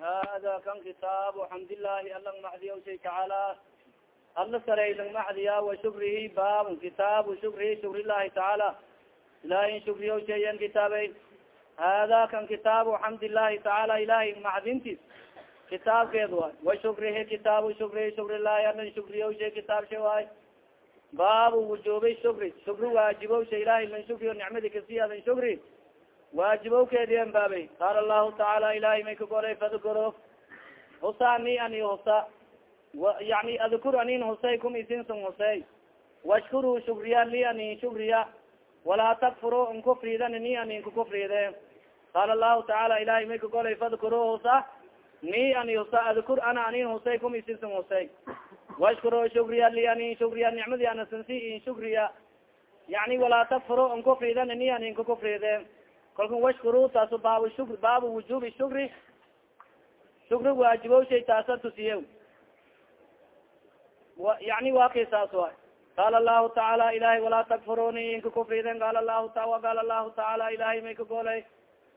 hada kan kitaab xamdillahi alang macdiya shay tacaala alla saray lang macdiya wa shukrihi baab kitaabu shukrihi shukrillahi tacaala ilahin shukriyo shayan kitaabay hada kan kitaabu xamdillahi tacaala ilahay macdintis kitaabkeed waay wa shukrihi kitaabu shukrihi shukrillahi alan shukriyo shay kitaab sha waay baabu wujubi shukri shukri waajibow sha ilahay lan shukriyo nicmadi kasi alan shukri waajibow keediyan baabay. Qaala lahu tacaala ilahay may ka golay fadkuro husa ni ani husa. Yani adkur anin husay kum isinsun husay. Washkuru shukriya li anin shukriya. Walaa takfuru nkufridan ni anin kukufride qaala lahu tacaala ilahay may ka golay fadkuru husa. Ni ani husa adkur ana anin husay kum isinsun husay. Washkuru shukriya li anin shukriya nicmadi anasansi in shukriya. Yani walaa takfuru nkufridan ni anin kukufride kalka washkuru taaso baab shukr baabu wujubi shukri. Shukri waajibo shay taasa tusiye yani waa kay saas waay qaala lahu tacaala ilahay walaa takfuruni inka kufriden qaala lahu ta qaala lahu tacaala ilahay may ka golay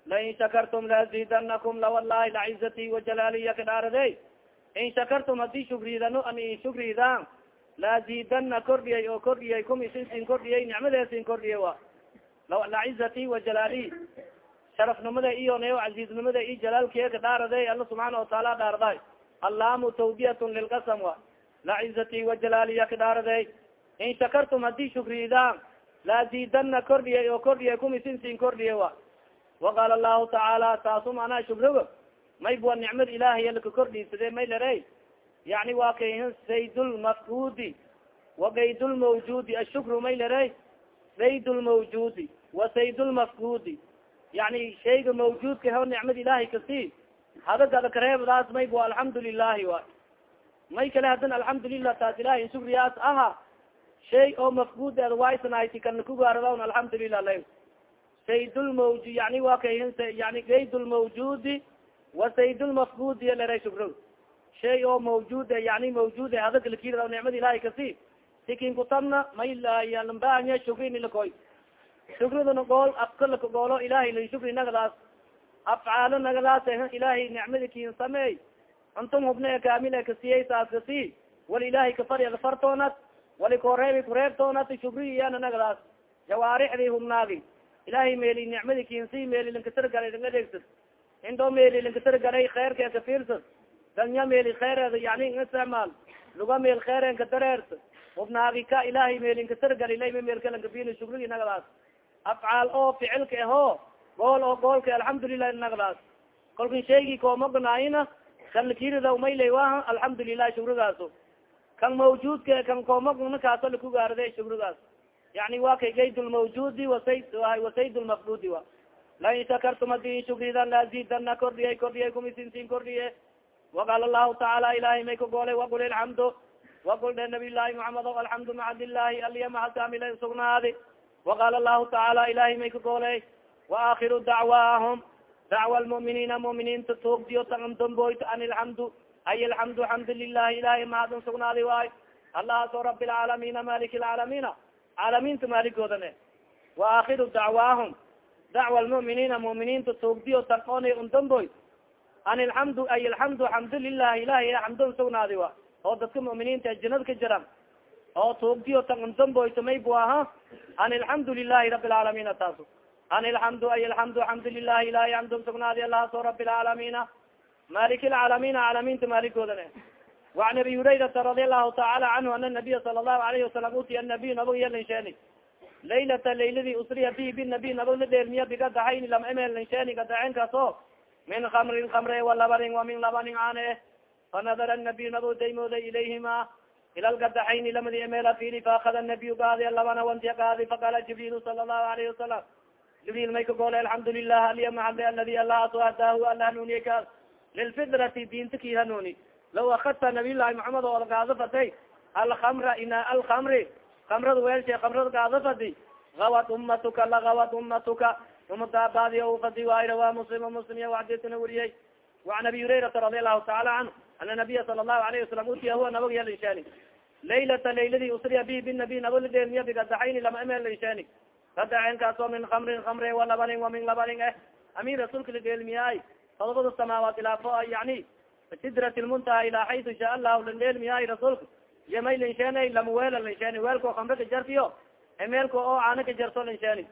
lain shakartum laazidanakum lawalahi lacizati wajalaaliya kadhaarade in shakartum haddii shukridano an in shukridan laazidana kordhiyay oo kordhiyay kum isinsin kordhiyay nicmadeesin kordhiya wa lacizati wajalaali sharafnimada iyo neo caziiznimada iyo jalaalkiya kadhaarade alla subxaana wataala dhaarday allaamu tawbiyatun lilqasam wa lacizati wajalaaliya kadhaarade in shakartum haddii shukridaan laazidana kordhiyay oo kordhiyay kumisinsin kordhiya wa waqaala lahu tacaala taasum anaa shukrigo may bua nicmad ilahiy laka kordhiisade may lare yani waa kay saydulmafkudi wagaydulmawjudi ashukru may lare sayd lmawjudi wa sayd lmafkudi yani shayga mawjudka ho nicmad ilahay kasi hadagada kareebdaas may bu alxamdu lilahi wa may kale hadan alxamdulilah taas ilahay shukriyaas aha shay oo mafkud eed waysanayti kana kugaaradawn alxamdulilah la sayd lmawj yani wa kay yani gayd lmawjudi wa sayd lmafkudi lera shukro shay oo mawjud yani mawjud hadag lakirada nicmad ilahay kasi sikin kutabna may lambahanya shukri nilakoy shukridana gool afka laka goolo ilahay lan shukri nagadaas. Afcaalo nagadaas ilahay nicmadi kin sameey antum hubne kaamil kasiyay saas kasi wal ilahay kafari wali koreebi kureebtoonad shukri iyana nagadaas. Jawaarixdi hubnaadi ilahay meeli nicmadi kinsi meeli lankasargalay lang adeegsad indoo meeli lankasargalay kheerka kafiirsad danya meeli kheereeda yani isticmaal. Luga meel kheeren ka dareersa hubnaagi ka ilahay meelinkasargalilama meelkalankabin shukrigi nagadaas afcaal oo ficilka aho gool oo goolka alxamdulilah nagadaas kolkan shaygii koomaganaayina kan lakirida maylay waha alxamdulilah shukrigaas kan mawjudka kan koomagna kaaso lakugaarade shukrigaas. Yani wa kay gayd lmawjudi wasay wasayd lmafdudi wa lain shakartum haddii shukridan laazidana kordhiyay kordhiyay kumisinsin kordhiye waqaala lahu tacaala ilahay may ka goolay waqul ilxamdu waqul de nabiy llahi muxamed o alxamdu macadillahi aliya maxakamila sugnaadi waqaala lahu tacaala ilahay may ka gooley waakhiru dacwaahum dacwa lmu'miniina mu'miniinta toogdiyo taandamboyt an ilxamdu ay alxamdu xamdu lilahi ilahay mahadin sugnaadi waay allahaaso rabi lcaalamiina malik lcaalamiina caalamiinta maaligoodan e waakhiru dacwaahum dacwa lmu'miniina mu'miniinta toogdiyo tan-on undamboy an ilxamdu ay alxamdu xamdu lilahi ilahay xamdon sugnaadi wa oo dadka muminiinta janada ka jiran oo tuugtiyo taqandamboytamay bu aha an alxamdu lilahi rabi alcaalamiina taaso an ilamdu ay alamdu xamdu lilahi ilahi amdu sugnaadi allahaaso rabi alcaalamiina maliki lcaalamiina caalamiinta maaligoodan waan abi hurayrata radi allahu tacaala canhu ana nabiya sala allahu alayhi wasalam utiya nabiy nabag yelansheni laylata layladii usriya bi binabiy nabag la dheelmiya bigadahayn lam emelansheni gadaxen kaas min kamrin kamre wa wa min labanin ane fanadara nabiy nabag daymooda ilayhima ila lgadaxayni lamadi emela fili faakada nabiy gaadi labana wantiya gaadi faqala jibril sala الlahu alayhi wasalam jibril may ka goole alxamdu lilah aliya mahade aladi allah aso hadaahu ala hanuuniye ka lilfidrati diinta ki hanuuni law akadta nabiy llahi maxamed oo gaado fatay alkamra ina alkamri kamrada weelshe kamrada gaado fadi gawad umatuka lagawad umatuka umadaabadi o fadi waay rawa muslim muslim waxdisna weriyey وan abi hurayrata radi allahu taala canhu ana nabiya sala الlahu alayhi wasalam utiya huwa nabag ya linsheni laylata layladi usriya bi binabi nabag ladheelmiya bigadaxayni lama emel linsheni gadaxen kaasoo min kamrin kamre walabanin wa min labanin eh amin rasuulka ladheelmiyaay todobada samaawaat ilaafo yani sidrat lmuntaha ilaa xaytu shaa allahu landeelmiyahay rasuulka iyo may linsheena lamuweela linsheeni weelko kamre ka jartiyo emeelko oo caana ka jarto linsheeni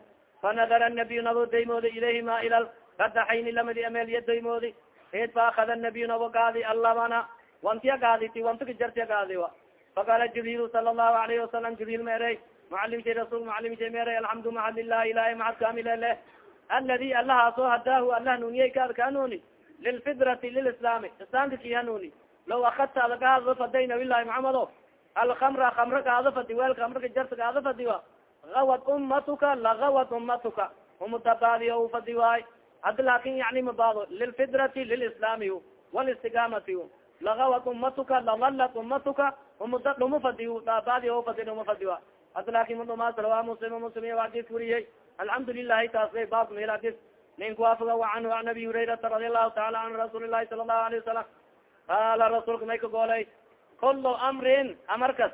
fanadara nabiyu nabo daymoodi ilayhima ila radaxayni lamadi emeel iyo daymoodi id faakada nabiyu nabo gaadi allabana wantiya gaaditi wanti ka jartiya gaadi wa faqaala jibriil sala allahu alayhi wasalam jibriil ma erey mucalimshay rasul mucalimshay ma erey alxamdu maxa lilah ilahi maxad kamile leh aladi allahaasoo hadaahu allah nuniyey kaad ka hanuuni lilfidrati lilislaami islaamka ki hanuuni law akadta ada gaado faday nabilahi maxamedo alkamra kamra gaado fadi weel kamra ka jarta gaado fadi wa awad ummatuka lagawad ummatuka umutabaadiyo u fadi waay haddi laakin yani mabaado lilfidrati lilislaami walistigaamati lagawad ummatuka ladalat ummatuka umuda dhuma fadi baadiyo fadi dhuma fadi wa. Haddi laakin madhumaas rawa muslim muslim adis weriyey alxamdu lilahi taasay baab mel adis nin kuwaafaga anhu an abi hurayrata radi allahu taala an rasuuli lahi sala allahu alayه wasalam qaala rasuulka may ka goolay? Kulu amrin amarkas.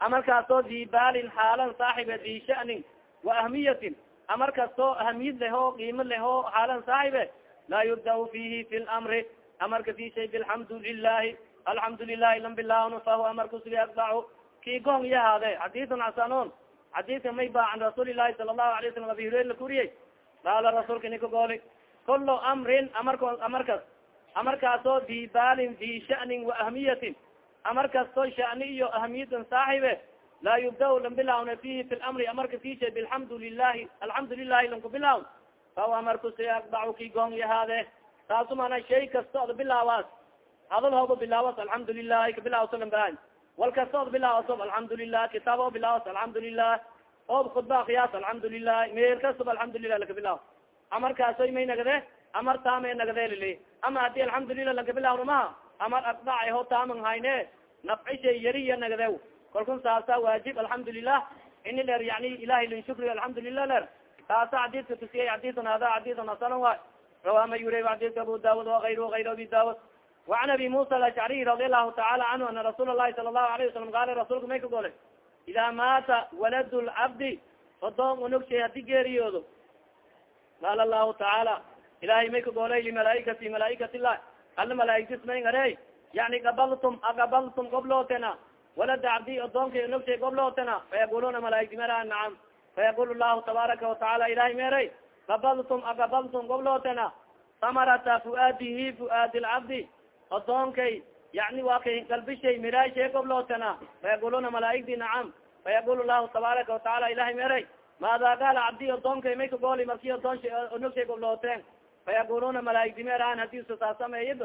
Amarkaasoo di baalin xaalan saaxibe di shanin wa ahmiyatin amar kastoo ahamiyad leho qiimo leho xaalan saaxibe laa yubda fihi fi lamri amarka fi shay bilxamdu lilahi alxamdu lilahi lam bilahn fahuwa amarka sugi akbacu ki goong yahaade xadisun xasanon xadiska may ba can rasuuli lahi sala allahu alay salam abi hureyra lakuriyey qaala rasuulka nika gooli kulu amrin amarko amarkas amarkaasoo di baalin di shanin wa ahmiyatin amar kasto shani iyo ahamiyadan saaxibe laa yubda lan bilawna fihi fi lamri amarka fisha bilxamdu lilahi alxamdu lilahi lanku bilawn amarku si akbacu ki goong yahaade taasu mana shay kasta od bilaawaas hadal bilaawas alxamdu lilahi kabilawsalan baan wal kasta od bilaawaso alxamdu lilah kitaab oo bilaawas alxamdu lilah oob khudba akyaas alxamdu lilah meer kastaba alxamdu lilah lakabilaaw amarkaasoy may nagade amar taame nagade lili ama haddii alxamdu lilah lakabilawna maha amar akdac ho taaman hayne nafcishay yariya nagdew kalkun saasa waajib alxamdulilah ini ler yani ilahay lin shukri alxamdulilah ler. Taasa xadiidka tusiyay xadiidun hada xadiidun hasanan waay rawa mayure xadiidka abu daawud wagayr ayr abi daawud وan abi musa alashcariy radi alahu taala canhu ana rasuul lahi sala lahu alayه wasalam qaala rasuulka may ka golay idaa maata walad lcabdi adoon unugshay haddii geeriyoodo qaala lahu tacaala ilahay may ka golay limalaaikati malaaikati lah alla malaaigtis may ngare yani gabaltum agabaltum walada cabdi odoonka nogshay goblootena fayaquluna malaaigti mera nacam fayaqul lahu tabaaraka watacaala ilahay meray gabaltum agabaltum goblootena samarata fuaadihi fuaadi lcabdi odoonkay yani waa kay galbishay miraashay goblootena fayaquluna malaaigti nacam fayaqul lahu tabaaraka watacaala ilahay meray maada gaala cabdi odoonkay may kagooli marki odoon nogshay goblooteen fayaquluna malaaigti meran haddii sasaasameeyib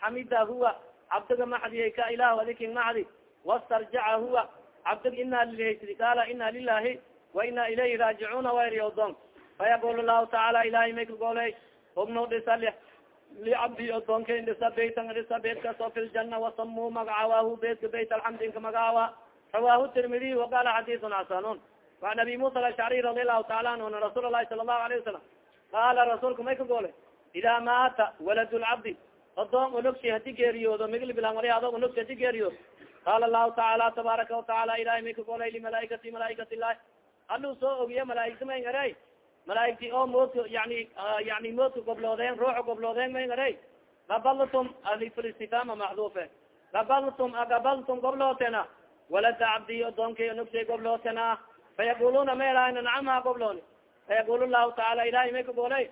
xamida huwa cabdiga maxdiyay ka ilah adiking maxdi wastarjaca huwa cabdig ina lilhaysdi qaala ina lilahi wa ina ilayhi raajicuna wayri odon fayaqul lahu tacaala ilahay may kagooley hubno dhisa licabdi odoonka dhisa beytan dhisa beyt kaso fi ljana wasamu magacawaahu beytka beyt alxamdinka magacawa rawahu tirmidiy waqala xadisun xasanun waan abi musa alashcari radi allahu taala anhu ana rasuul lahi sala allahu alayه wasalam qaala rasuulka may ka goole ida maata walad lcabdi odoon unogshay haddii geeriyoodo migli bilanwali ado unogshay haddii geeriyoodo qaala lahu tacaala tabaaraka watacaala ilahay may ka golay limalaaikati malaaikati ilahi haluu soo ogiye malaaigta may ngaray malaaigti oo moodka yani yani moodka gobloodeen ruuxa gobloodeen may ngaray gabaltum aliflistifama maxduufe gabaltum agabaltum goblootena walada cabdi odoonkay unogshay goblootena fayaquluna maerana nacamha goblooni fayaqul lahu tacaala ilahay may ka golay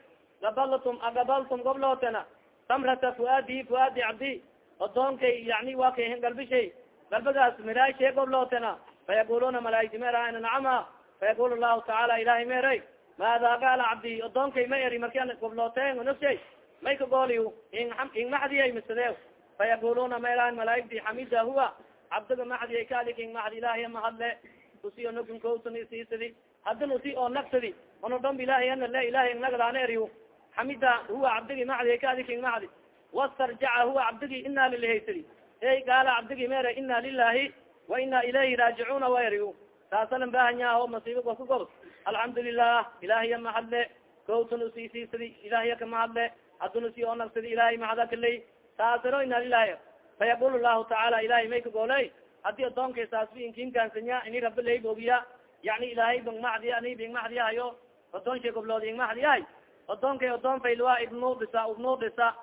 gabaltum agabaltum goblootena samrata fuaadihi fuaadi cabdi odoonkay yani waa kay galbishay galbagaas miraashe goblootena fayaquluna malaaigti meerana nacama fayaqul lahu tacaala ilahay meeray. Maada gaala cabdi odoonkay ma eri marki goblooteen nafshay may ka gooli ing maxdiyay misade fayaquluna meeran malaaigti xamida huwa. Cabdiga maxdiyay kaalik ing maxdi ilahiy mahadle usi onogunkowtuni siisadi hadin usi oo nagsadi ono dhomb ilahay ana le ilahay ing nagdaana eriy xamida huwa cabdigi maxdi kaadiking maxdi. Wastarjaca huwa cabdigi ina lilihaysadi ey gaala cabdigi mere ina lilahi wa ina ilayhi raajicuna wayri taasalan bahanyaho masiiba wa ka gob alxamdu lilah ilahiya mahadle kowtun usisiisadi ilahiya ka mahadle hadun usi oo nagsadi ilahay mahada kaley taasaro ina lilahi fayaqul lahu tacaala ilahay may ka gooley haddii adoonka saasbi inkinkansanya ini rabi lay bogiya yani ilahay bang macdi ani bing macdiyahayo odoonsha goblood ing macdiyahay odoonkay odoon faylwa ibnu dhisa ubnu dhisa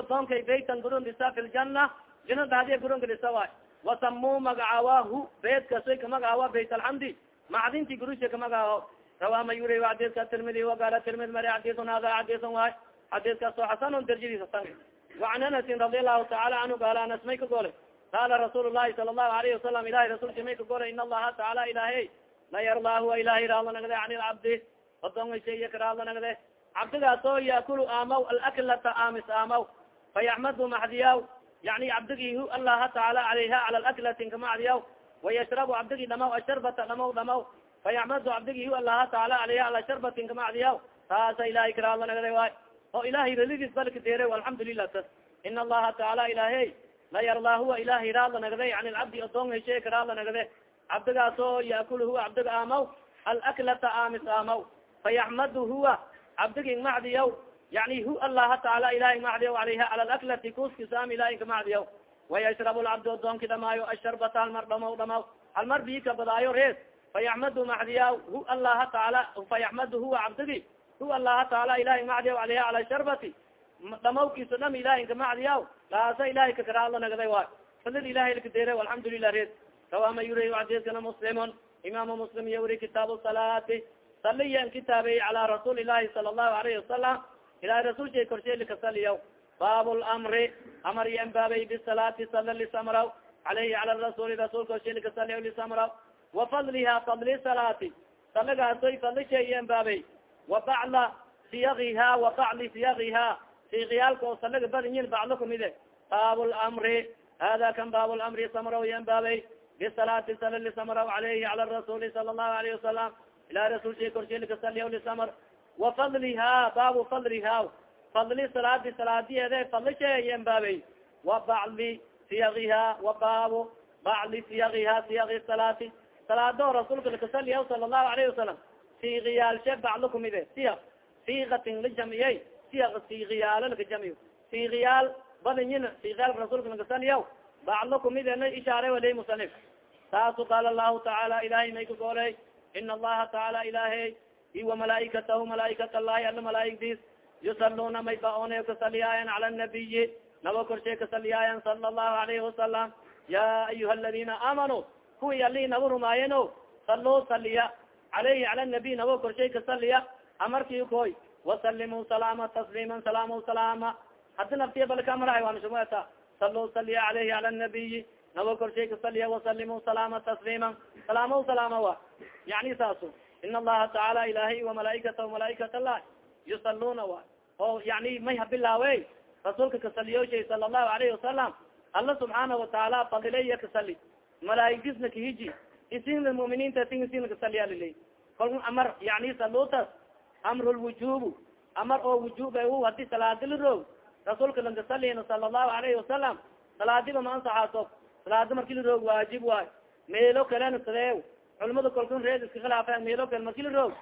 odoonkay baytan gurun dhisa fi ljana jina daadiya guronka dhisa waay wasamuu magacawahu beedkasoy kamagacawa bayt alxamdi macdinti gurusha kamagacawa rawa ma yuri xadiidka tirmidi wagala tirmidi mari xadiiun hada xadiiun waay xadiidkaasoo xasanun darjadiisa sang waan anasin radi allahu taala anhu gaala anas may ka golay qaala rasuul lahi sala allahu alayhi wasalam ilahi rasuulka may ka golay in allaha taala ilahy la yarlahu ilahi raadla nagde an lcabdi adonshayka raadla nagde cabdigaasoo yaakulu amaw alaklata amis amaw fayacmadu maxdiyaw yani cabdigi allaha taala alayha cala laklatin kamacdiyaw wayashrabu cabdigi dhamaw asharbata dhamaw dhamaw fayaxmadu cabdigi allaha taala alayha ala sharbatin kamacdiyaw taasa ilahay karaadla nagde waay oo ilahay ralidiis balka dere alxamdulilah tas in allaha taala ilahay la yardaa huwa ilahay raadla nagde yani lcabdi odoon heshe karaadla nagde cabdigaas oo yaakul huwa cabdiga amaw alaklata amis amaw fayaxmadu huwa cabdigi macdiyaw yani hu allaha taala ilahay macdiyaw alayha cala laklati kuskisam ilahay ka macdiyaw wayashrab lcabdi odoonki dhamaayo asharbata halmar dhamaw dhamaw halmar bika badaayo rees. Fayaxmadu macdiyaw hu allaha taala fayaxmadu huwa cabdigi hu allaha taala ilahay macdiyaw alayha cala sharbati. Dhamawkiisa dham ilahay ka macdiyaw laasa ilahay kakaraadla nagday waay fadil ilahay lakadere alxamdulilah rees. Rawama yuri xadiskana muslimun. Imaamu muslim iyo wuri kitaabu salaati saliyan kitaabey cala rasuuli lahi sala allahu alayhi wasalam ilahay rasulsha korsheelika saliyaw baab lamri amar iyo ambaabey bisalaati sala lisamraw alayhi cala rasuli rasul korsheelika saliyaw lisamraw wa fadliha fadli salaati salagaasoy fadlisha iyo ambaabey wa bacla siyagiha wa bacli siyagiha siqiyaalka oo salaga badinyin baclo kumide baab lamri hada kan baab lamri samraw iyo ambaabey bisalaati sala lisamraw alayhi cala rasuli sala allahu alayhi wasalam ilahi rasulsha korsheelika saliyaw lisamr wafadliha baabu fadliha. Fadli salaadi salaadiyeede fadlisheeyen baabey wa bacli siyagiha wa baabu bacli siyagiha siyagi salaati. Salaado rasuulka lakasaliya sala allahu alayhi wasalam siigiyaalshe baclo kumide siya. Siigatin lijamiyey siya siigiyaalo lakajamiyo siigiyaal badinyin siigiyaalka rasuulka lakasaliya baclo kumidena ishaare waley musanif saasu qaala lahu tacaala ilahay may ka gooley ina allaha tacaala ilahay iwa malaaikatahu malaa'ikat allahi ala malaaigdiis yusaluna may baone kasaliyaayan cala nabiyi naba korshe kasaliyaayan sala allahu alayhi wasalam ya ayuha aladina aamanuu kuwii ali naba rumaayeno saluu saliya alayhi cala nabiy naba korshay kasaliya amarkii koy wasalimuu salaama. Tasliima salaam salaama hadi naftiya balkamarahay waanshumeta saluu saliya alayhi cala nabiyi naba korshay kasaliya wasalimuu salaama tasliima salaama salaama wa? Yani saaso in allaha tacaala ilahay wa malaaikatahu malaa'ikat allah yusaluna wa oo yani may habilaawe rasuulka kasaliyoshay sala allahu alayhi wasalam alla subxaana watacaala fadilaya kasali malaaigdisna kahiji isin muminiinta tin isin kasaliya lilay kal amar yani salutas amrulwujubu amar oo wujub salaadi liroog rasuulka lankasalina sala allahu alayhi wasalam salaadiba ma ansaxaaso salaadi marki liroog waajib waay meelo kalena sadeew culamada kolkun reed iska khilaafeen meelo kale marki liroog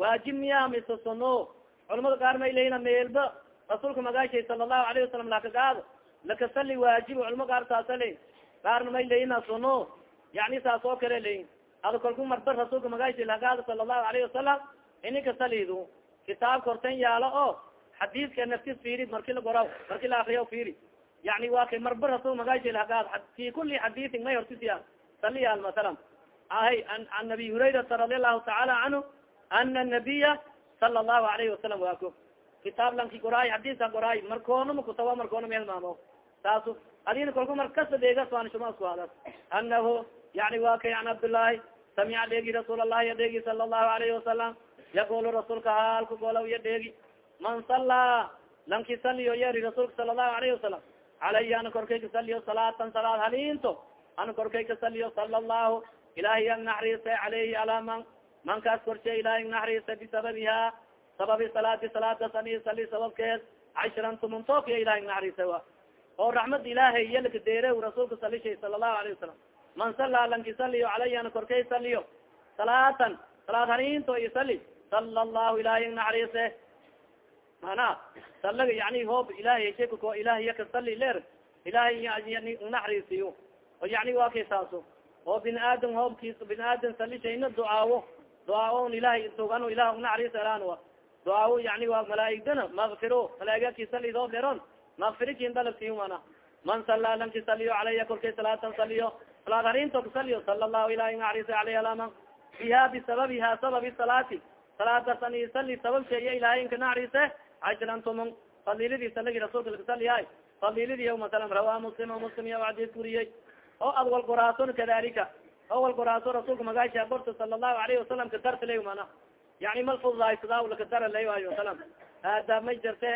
waajib miya mise suno culamada qaar may leyin meelba? Rasuulka magaashay sala allahu alayhi wasalam lakagaado lakasali waajib culama qaar saasa leyin qaarna may leyina suno yani saas oo kale leyin ada kolku marba rasuulka magaashay lagaado sala allahu alayhi wasalam ini kasalidu kitaabka horten yaalo oo xadiiska naftis fiiri marki la goraw marki la akriya fiiri. Yani wa kay marba rasul magaashay lagaado fi kuli xadiisin may hortisiya saliyaal masalan ahay an abi hurayrata radi allahu tacaala canhu ana nabiya sala allahu alayhi wasalam waako kitaab lanki goraay xadiiska goraay markoonama kutawa markoona meelmaamo saasu adina kolku markasa deegas waan shuma isku hadas anahu yani wa kay an cabdullaahi samica dheegi rasuul allahi adheegi sala allahu alayhi wasalam yaqulu rasuulka haalka golaw ya dheegi man sallaa lanki saliyo yeeri rasuulka sala allahu alayhi wasalam calaya ana korkay ka salaatan salaad haliinto ana korkay ka sala allahu ilahay ang naxariistay alayhi alaa man mankaas korshe ilahay ang bisababiha sababi salaati salaada sani sali sababkeed cashran tumuntokiya ilahay ang wa oo raxmad ilaahay deere rasuulka salishay sala allahu alayhi wasalam man sallaa lanki saliyo calaya ana korkay saliyo salaatan salaad haliinto isali sala allahu ilahay ang naxariiste mana salaga yani hoob ilahay shekako ilahay yaka sali leer ilahay naxariisiyo o yani waa kay saaso oo bin aadam hoobkiis bin aadam salishayna ducaawo ducaaon ilahay tugan ilah naxariis elaan ducaawo yani waa malaaigdana makfiro malaaigaki sali hoob leron makfirikin dalabti mana. Man sala lanki saliyo calaya korkay salaatan saliyo salaad harinto kasaliyo sala allahu ilahi naxariisa aleyh alaman biha bisababiha sababi salaati. Salaadas an isali sabab sheeya ilahay inka naxariise ajrantumon fadilidii salagi rasulka lakasaliyahay fadilidii masalan rawaa muslim muslim iya adis kuriyey oo ad wal qoraason kadalika oo wal qoraaso rasulka magaasha borta sala allahu alayhi wasalam kadartala mana. Yani malfudaaysada lakadara lay ayo wasalam aadaab may jarte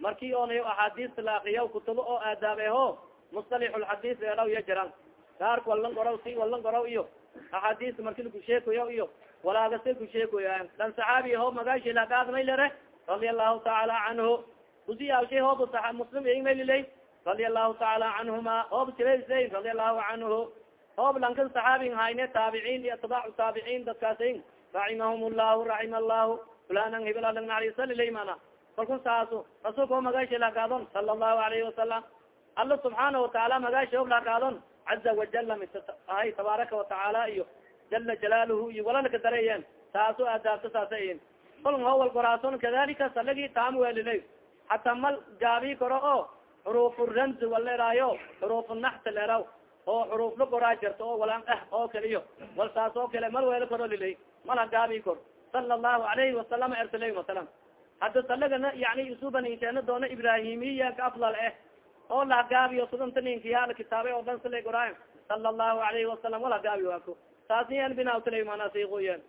marki onayo axaadiista la akriya kutubo oo aadaab eho mustalixulxadiis eeraw iya jiran. Gaarka walan qoraw si walan qoraw iyo. Axaadiista marki lakusheekoya iyo. Walaagase kusheekoya dan saxaabi ho magaashi lakaad may lere radia allahu taala canhu kusiyaalshay hoob muslim maylilay radia allahu taala canhuma hoob sibasa radia allahu canhu hoob lankan saxaabin hayne taabiciin iyo atbaacu taabiciin dadkaasi raximahum llahu raxima allahu fulanan hibilalang naxariisalilay mana kalku saaso rasulka o magaasha lakaadon sala allahu alayhi wasalam alla subxaana watacaala magaasha og lakaadon caza wajala mis ahay tabaaraka watacaala iyo jala jalaaluhu iyo walalaka dareyen taaso aadaabta saasa in kol howal goraason kadalika salagi taam welilay hataa mal gaabi koro oo xuruuf ramzi waleraayo xuruuf naxt leraw oo xuruuf la goraa jirto oo walan eh oo kaliyo wal saas oo kale mal weelo koro lilay mal hagaabi kor sala allahu alayhi wasalam ersalay masalan hadda salagana yani isubaninkeena doona ibrahimiya ka afdal eh oo lahagaabiyo sudanta ninkiyaala kitaabay oo dhan sila goraayo sala allahu alayhi wasalam wal hagaabi waako taasniyan binawtala manasiiquyen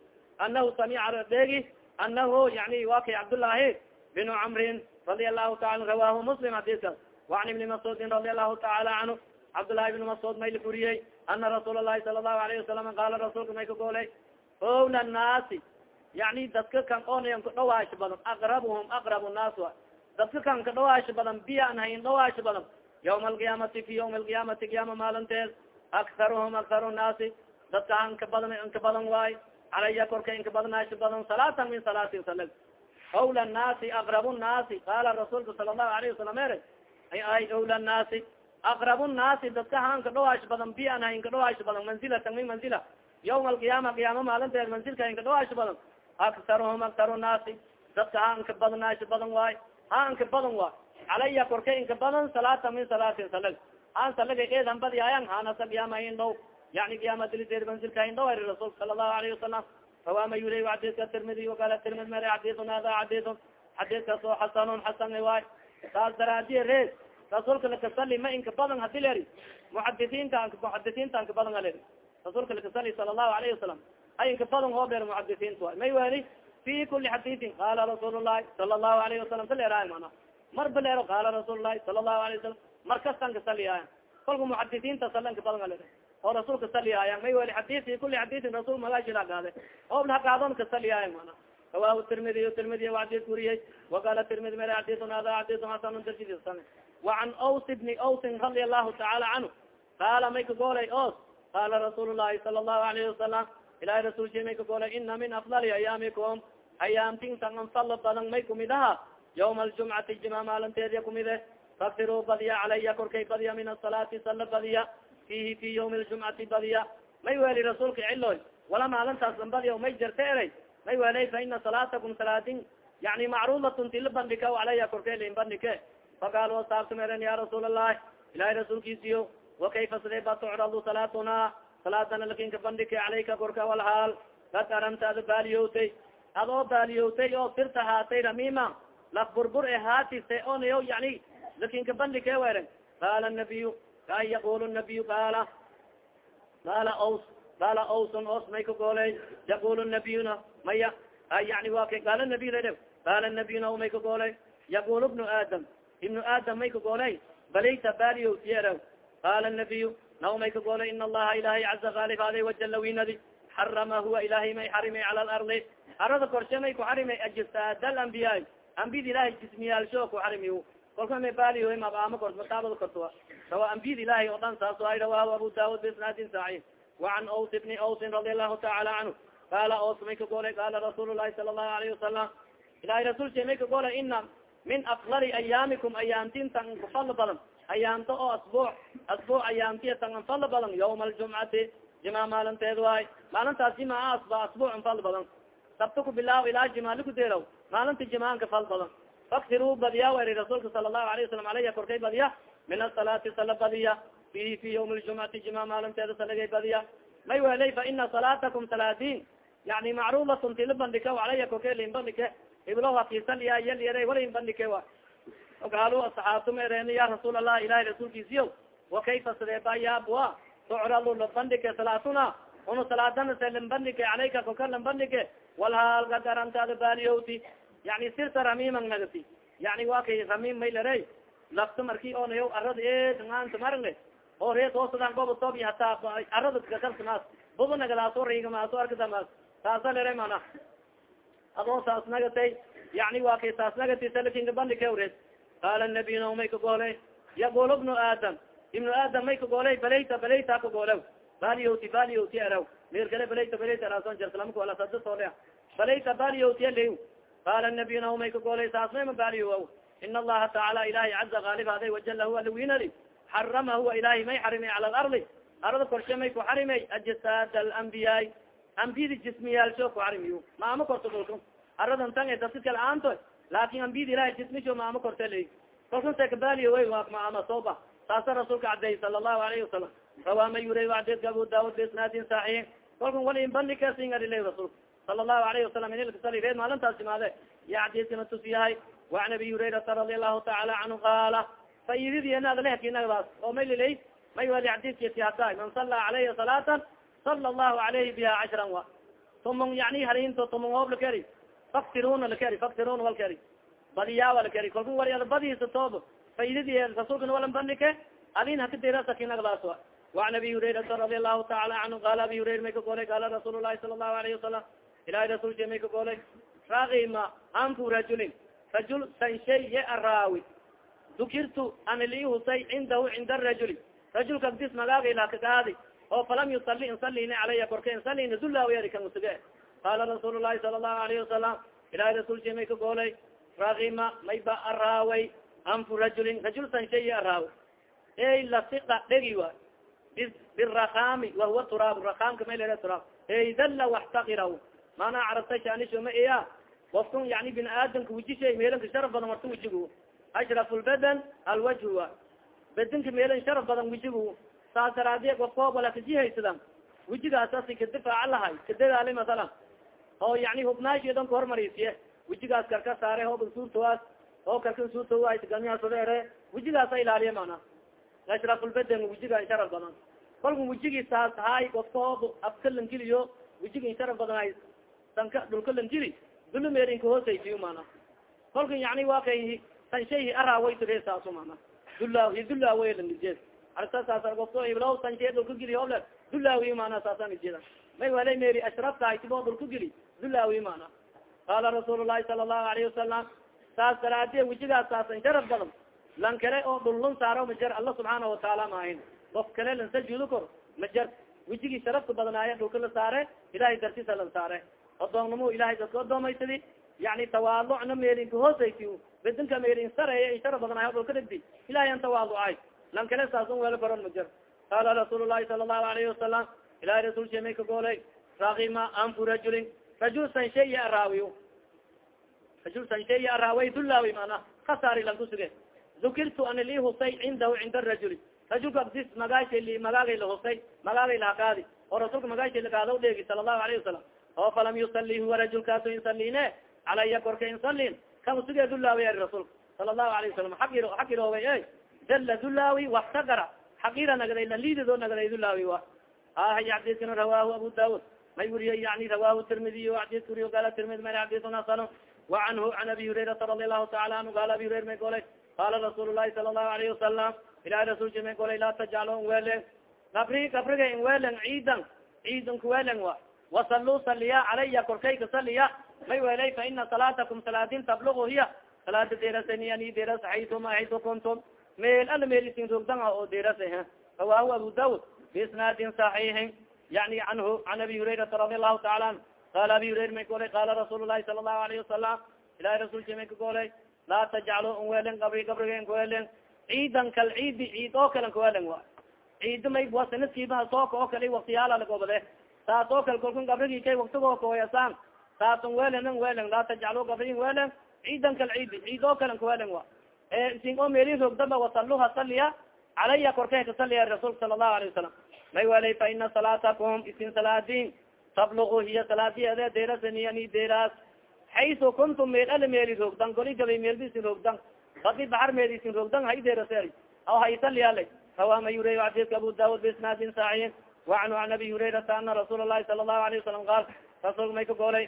anahu samica dheegi anahu yani wa kay cabdullaahi binu camrin radia allahu taala rawahu muslim hadiska waan ibni mascuudin radia allahu taala canhu cabdullahi ibni mascuud may lakuriyey ana rasuul alahi sala allahu alayhi wasalam qaala rasuulka may ka goolay owla naasi yani dadka kan onayan kadhawaasha badan aqrabuhum aqrab naas wa dadka kan kadhawaasha badan biyan hayn dhawaasha badan yawma alqiyaamati fi yawma alqiyaamati qiyaama maalinteed aktaruhum aktaru naasi dadka anka badan inka badan waay calaya korka inka badnaasha badan salaatan min salaatin salag awla naasi aqrab naasi qaala rasuulka sala allahu alayhi wasalam ere ay ay awla naasi. Aqrab naasi dadka hanka dhawaasha badan biyan hayn ka dhawaasha badan manzilatan min manzila. Yawma alqiyaama qiyaama maalinteed manzilka inka dhawaasha badan. Aktaruhum aktaru naasi. Dadka ha inka badnaasha badan waay. Ha inka badan waay. Calaya korka inka badan salaata min salaatin salag. Han salaga eedan badiyaayan hanasa qiyaama in dhow. Yani qiyaama dilideed manzilka in dhow ari sala allahu alayhi wasalam rawaama yulay xadiidka tirmidi wakala tirmid mere xadiidun hada xadiidun xadiidkaas oo xasanun xasan waay. Saas daraadiye rees rasuulka lakasali ma inka badan hadi leri muxadisiinta muxadisiinta anka badan aleri rasuulka lakasali sala allahu alayhi wasalam. Ay inka badan hoo beer muxadisiinta way may weli fi kuli xadiiin qaala rasuul llahi sala allahu alayhi wasalam saleeraay mana mar baleero qaala rasuul lahi sala allahu alayh wasalam mar kastan kasaliyaaya kolka muxadisiinta salanka badan ale oo rasuulka saliyaaya may weli xadii fi kuli xadiiin rasul magaashila gaade. Oo lahagaadon kasaliyaaya mana rawahu tirmidiy tirmidiy adis kuriyey waqala tirmidi mere xadiun hada xadiun hasanun darjidisan wacan aws bni awsin radi allahu tacaala canhu qaala may kagoolay os qaala rasuul llahi sala allahu alayhi wasalam ilahi rasulki may kagoolay ina min afdali ayaamikum ayaamtintan anfalo badan may kumid aha yawma aljumcati jima maalinteediya kumide faktiruu badiya calaya korkay badiya min asalaati sala badiya fihi fi yawmi ljumcati badiya may weli rasuulka ciloy wala maalintaas an badiya may jarte eray may welay fa ina salaatakum salaadin yani macrudatun tila bandhika calaya korkay lin bandhike faqaal wasaabtumeren ya rasuul allahi ilahi rasuulkiisiyo wakayfa sidee ba tucradu salaatuna salaadana lakinka bandhike calayka korka walhaal kad aramta ada baaliyowtay adoo baaliyowtay oo sirta haatay ramima laf burbur e haatise onayo yani lakinka bandhike weren qaala nabiyu kaan yaqul nabiyu qaala qaala ws qaala awsun os may ka gooley yaqul nabiyuna maya yani wa kay qaala nabiy qaala nabiyuna may ka gooley yaqul ibnu aadam ibnu aadam may ka gooley balayta baaliyowtiyeraw qaala nabiyu naw may ka goolay in allaha ilahay caza kaalib aday wajala winadi xarama huwa ilahay may xarimay cala alardi arada korshe may ku xarimay ajisaad alambiyaay ambiyada ilahay jismiyaalsho ku xarimi kolka may baaliyo mabaama kort mataabada kortoa rawa ambiyada ilahay oo dhan saas ay rawahu abu daawud bisnaadin saxiix. Wacan aws bni awsin radi allahu taala canhu qaala aws may ka goolay qaala rasuul lahi sala allahu alayhi wasalam ilahay rasulsha may ka goolay ina min afdali ayaamikum ayaamtintan kufadlo badan. Ayaamta oo asbuuc asbuuc ayaamtiya tan anfadlo badan. Yawma aljumcati jima maalinteed waay. Maalintaas jimaa ba asbuuc anfadlo badan. Sabta ku bilaaw ilaa jima laku deeraw maalinta jimaanka fal badan. Faktiruu badiya weri rasuulka sala allahu alayه wasalam alaya korkay badiya min asalaati sala badiya fihi fi ywm ljumcati jima maalinteeda salagay badiya may welay fa ina salaatakum salaadin yani macrudatun tila bandhike alaya korkay lin bandhike iblo hakisaliya yalyare wala in bandhike wa ogaalu asaxaabtum ereen ya rasuul allah ilahi rasuulkiisiyo wa kayfa sideeba yaabwa tucradu labandhike salaatuna? Una salaadana lambandhike calayka koka lambandhike walhaalga garantaada baaliyowti. Yani sirta ramiman nagati. Yani wa kay ramim may lare lafta marki onayo arada eanta marne oo reed hoosadan gobotoob hataa arada kakalsamaas riigamaaso arkadamas taasa lere mana adoo saas nagatay yani wa kay saas nagati salakinga bandhike red qaala nabiy no may kagoolay yaqul bnu aadam ibnu aadam may kagoolay balayta balayta kagoolaw baliyoti baliyoti araw meer kale balayta balayta arason jarsalamka wala sadasole balayta baliyoti alew qaala nabiy no may kagoolay saas mayma baliyowaw in allaha tacaala ilahay caza gaalib haday wajala huwa lawinali xarama huwa ilahay may xarimay cala alardi arada korshe may ku xarimay ajsaad alambiyaai ambiyadi jismiyaalsho ku xarimiyo maama korto dhulka aradan tan e dadka kale aanto laakin ambiyada ilahay jismisho maama korta ley kalkan sekabaliyo way maama soba. Saasa rasuulka cadeey sala allahu alayhi wasalam rawaa ma yuriy adeedka abu daud biisnaadin saxiix kalkan wala inbandikasingarile rasuulka sala allahu alayhi wasalam inilkasali reed maalintaas imaade ya xadiiskana tus yahay waan abi hurayrata radi allahu taala canhu qaala faididinadalehkinagdaas oo may lilay may wali xadiiskatihaday man sala calayhi salaatan sala allahu alayhi biha cashran wa. Tumon yani harinto tumon hoob lakeri faktiruna lakeri faktiruna walkeri badiyaa walkeri kalku ada badiisa toob faididi rasuulkana walan bandike. Adin hakadiraskinagdaas wa. Waan abi hurayrata radi allahu taala canhu qaala abi hurayra may ka golay qaala rasuul lahi sala allahu alayhi wasalam ilahi rasulka may ka golay raima anfu rajulin rajul sanshay ye araawi dukirtu ana lii husay cindahu cinda rajuli. Rajulka dis magaaga ilakagaadi oo falam yusali insalini calaya korka insalina dulaawyari kan usuge qaala rasuul lahi sala allahu alayhi wasalam ilahi rasulka may ka golay raima may ba araaway anfu rajulin rajul sanshay ye araawi ey lasiqa dhegi wa birakami wahuwa turaab rakamka may lere turaab ey dalla waxtakiraw maanaa carabta shaanisho ma iya wafkun yani bini aadamka wejishay meelanka sharaf badan warta wejigu ashraf lbadan alwajhu wa bedinka meelan sharaf badan wejigu saas daraadiye wafkoob wala kajihaysadan wejigaasasi kadifaaca lahay kadadaali masalan oo yani hubnaasheedan ka hormarisiye wejigaas karka saare hooban suurtawaas oo karkan suurtawa galmihaasodheere wejigaasa ilaaliye mana ashraf lbadan wejiga sharaf badan. Kolka wejigii saas haay wafka hoob afka lankiliyo wejigi sharaf badan hay danka dhulka lankili dulumeerinka hoosaysiyo mana kolka yani waa kay sanshay arawaytire saaso mana dulaawi dulaawi lanije arsasaasofto iblaw sanshay dhulka gili oble dulaawi mana saasa nijeda may walay meri ashrafta haytibo dhulka gili. Dulaawi mana qaala rasuul lahi sala allahu alayhi wasalam saas daraadiye wejigaas saasan sharaf badan. Lan kale oo dhullun saaro majar alla subxaana wataala maahin of kale lan sajudo kor majar wejigii sharafka badnaaye dhulka la saare ilahay dartisa lan saare. Odoonnamo ilahay dadka odoomaysadi yani tawaalucna meerinka hoosaysi bedinka meerin sareeya i shara badnaayo dhulka dhegdi ilahay an tawaalucay lan kale saasun weelo koron majar qaala rasuul sala allahu alayhi wasalam ilahay rasul shemay ka goolay raakima anfu rajulin rajul sansheya araawiy rajul sansheya araaway dulaawi mana kasaari lan kusuge dukirtu ana lii husay cindahu cinda rajuli rajulka abdis magaasha li magaagay la husay magaagay lahakaadi oo rasuulka magaasha lakaada dheegi sala allahu alayhi wasalam oo falam yusali huwa rajulkaaso insaline calaya korka insalin kan usuge dulaawi ari rasuulka sala allahu alayh wasalam aqir xaqirooba dalla dulaawi waxtagara xaqira nagaday lalidido nagaday dulaawi wa. Ah xadiskana rawahu abu daud may wuriyay yani rawahu tirmidiy xadiska wuriyo gaala tirmidi ma xadisun hasan wa canhu can abi hurayrata radi allahu taala anhu qaala abi hurayra may golay qaala rasuul lahi sala allahu alayhi wasalam ilahi rasulka may golay laa tajcalo nwelen kabri kabriga inwelen ciidan ciidan kuwelen wa. Wasaluu saliya calaya korkayka saliya may welay fa ina salaatakum salaadin tablugu hiya. Salaada derasaniani deras xaytuma xaytu kuntum meel ala meel isin rogdan oo derasa rawahu abu daud biisnaadin saxiixin yani anhu can abi hurayrata radi allahu taala anhu qala abi hurayra may golay qala rasuul lahi sala allahu alayhi wasalam ilahi rasulka may ka golay laa tajcalo nwelen kabri kabriga nwelen ciidan kal ciidi ciid oo kale nwelen wa ciida may wa sanadkiiba sooka oo kale waktiyaala lagobade saas oo kale kolkun gabrigi kay waktigoo kahoyasaan saasun welen welen laa tajcalo gabrin welen ciidan kal ciidi ciid oo kalen kuwelen wa sin oo meri rogdaba wasaluha saliya calaya korkeen ka saliya rasuulka sala allahu alayه wasalam may walay fa ina salaatakum isin salaadin tablugu hiya salaadiyeede derasaniani deras haysu kuntum meel ale meeli roogdan goli gabay meelba isin roogdan badi bahar meeli isin roogdan hay derasel aw hay saliyale rawa ma yuray xadiiska abu daawud biisnaadin saxiix wacanhu an abi hurayrata ana rasuul alahi sala allahu alayه wasalam qaal rasuulka may ka goolay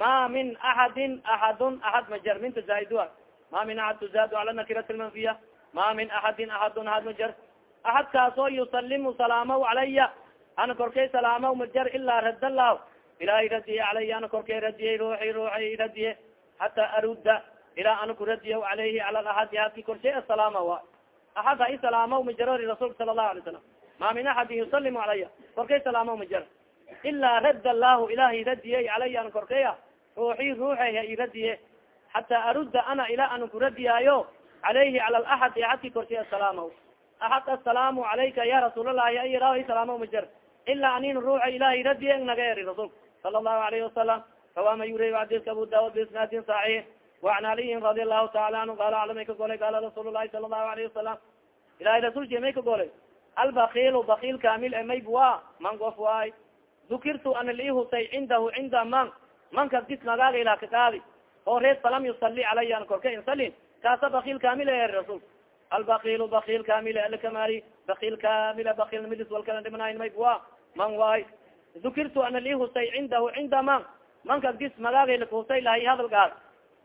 ma min axadin axadun axad majarminta zaaidua ma min axad tuzaadu cala nakirati lmanfiya ma min axadin axadun axad majar axad kaasoo yusalimu salaamaw calaya ana korkay salaamaw majar ilaa rad lah ilahay radiye calaya ana korkay radiyey ruuxi ruuxi radiye hata arudda ilaa ana ku radiya calayhi cala axadi hadi korshay asalaama wa axad ha i salaamaw majarori rasuulka sala الlahu alay salam ma min axadin yusalimu calaya korkay salaamaw majar ilaa radd allahu ilahay radiyey calaya ana korkaya ruuxi ruuxay ha radiye xataa aruda ana ilaa an kuradiyaayo alayhi al aad aadki korshay asalaam aad asalaamu alayka ya rasuulalahi ayra salaam majar ilaa anin ruuxa ilaahay radiye naga eri rasulka sala lahu alayhi wasalam fawama yurey xadiska abu daud biisnaadin saxiix. Waan aliyin radi alahu taala anhu qaala ala may ka golay qaala rasuul lahi sala lahu alayhi wasalam ilahay rasuulki may ka golay albakilu bakil kamil e mayb man of waay. Dukirtu ana liihusay cindahu cinda man. Manka dis nagaaga ilaa ka qaadi oo reed falam yusali calaya korka insalin kaasa bakil kamil rasul. Albakil bakil kamil alkamali bakil kamila bakil midis walkala dhimanayn mayb wa man waay. Dukirtu ana li husay cindahu cinda man mankas dis magaaga ilakahusay lahay hadalgaas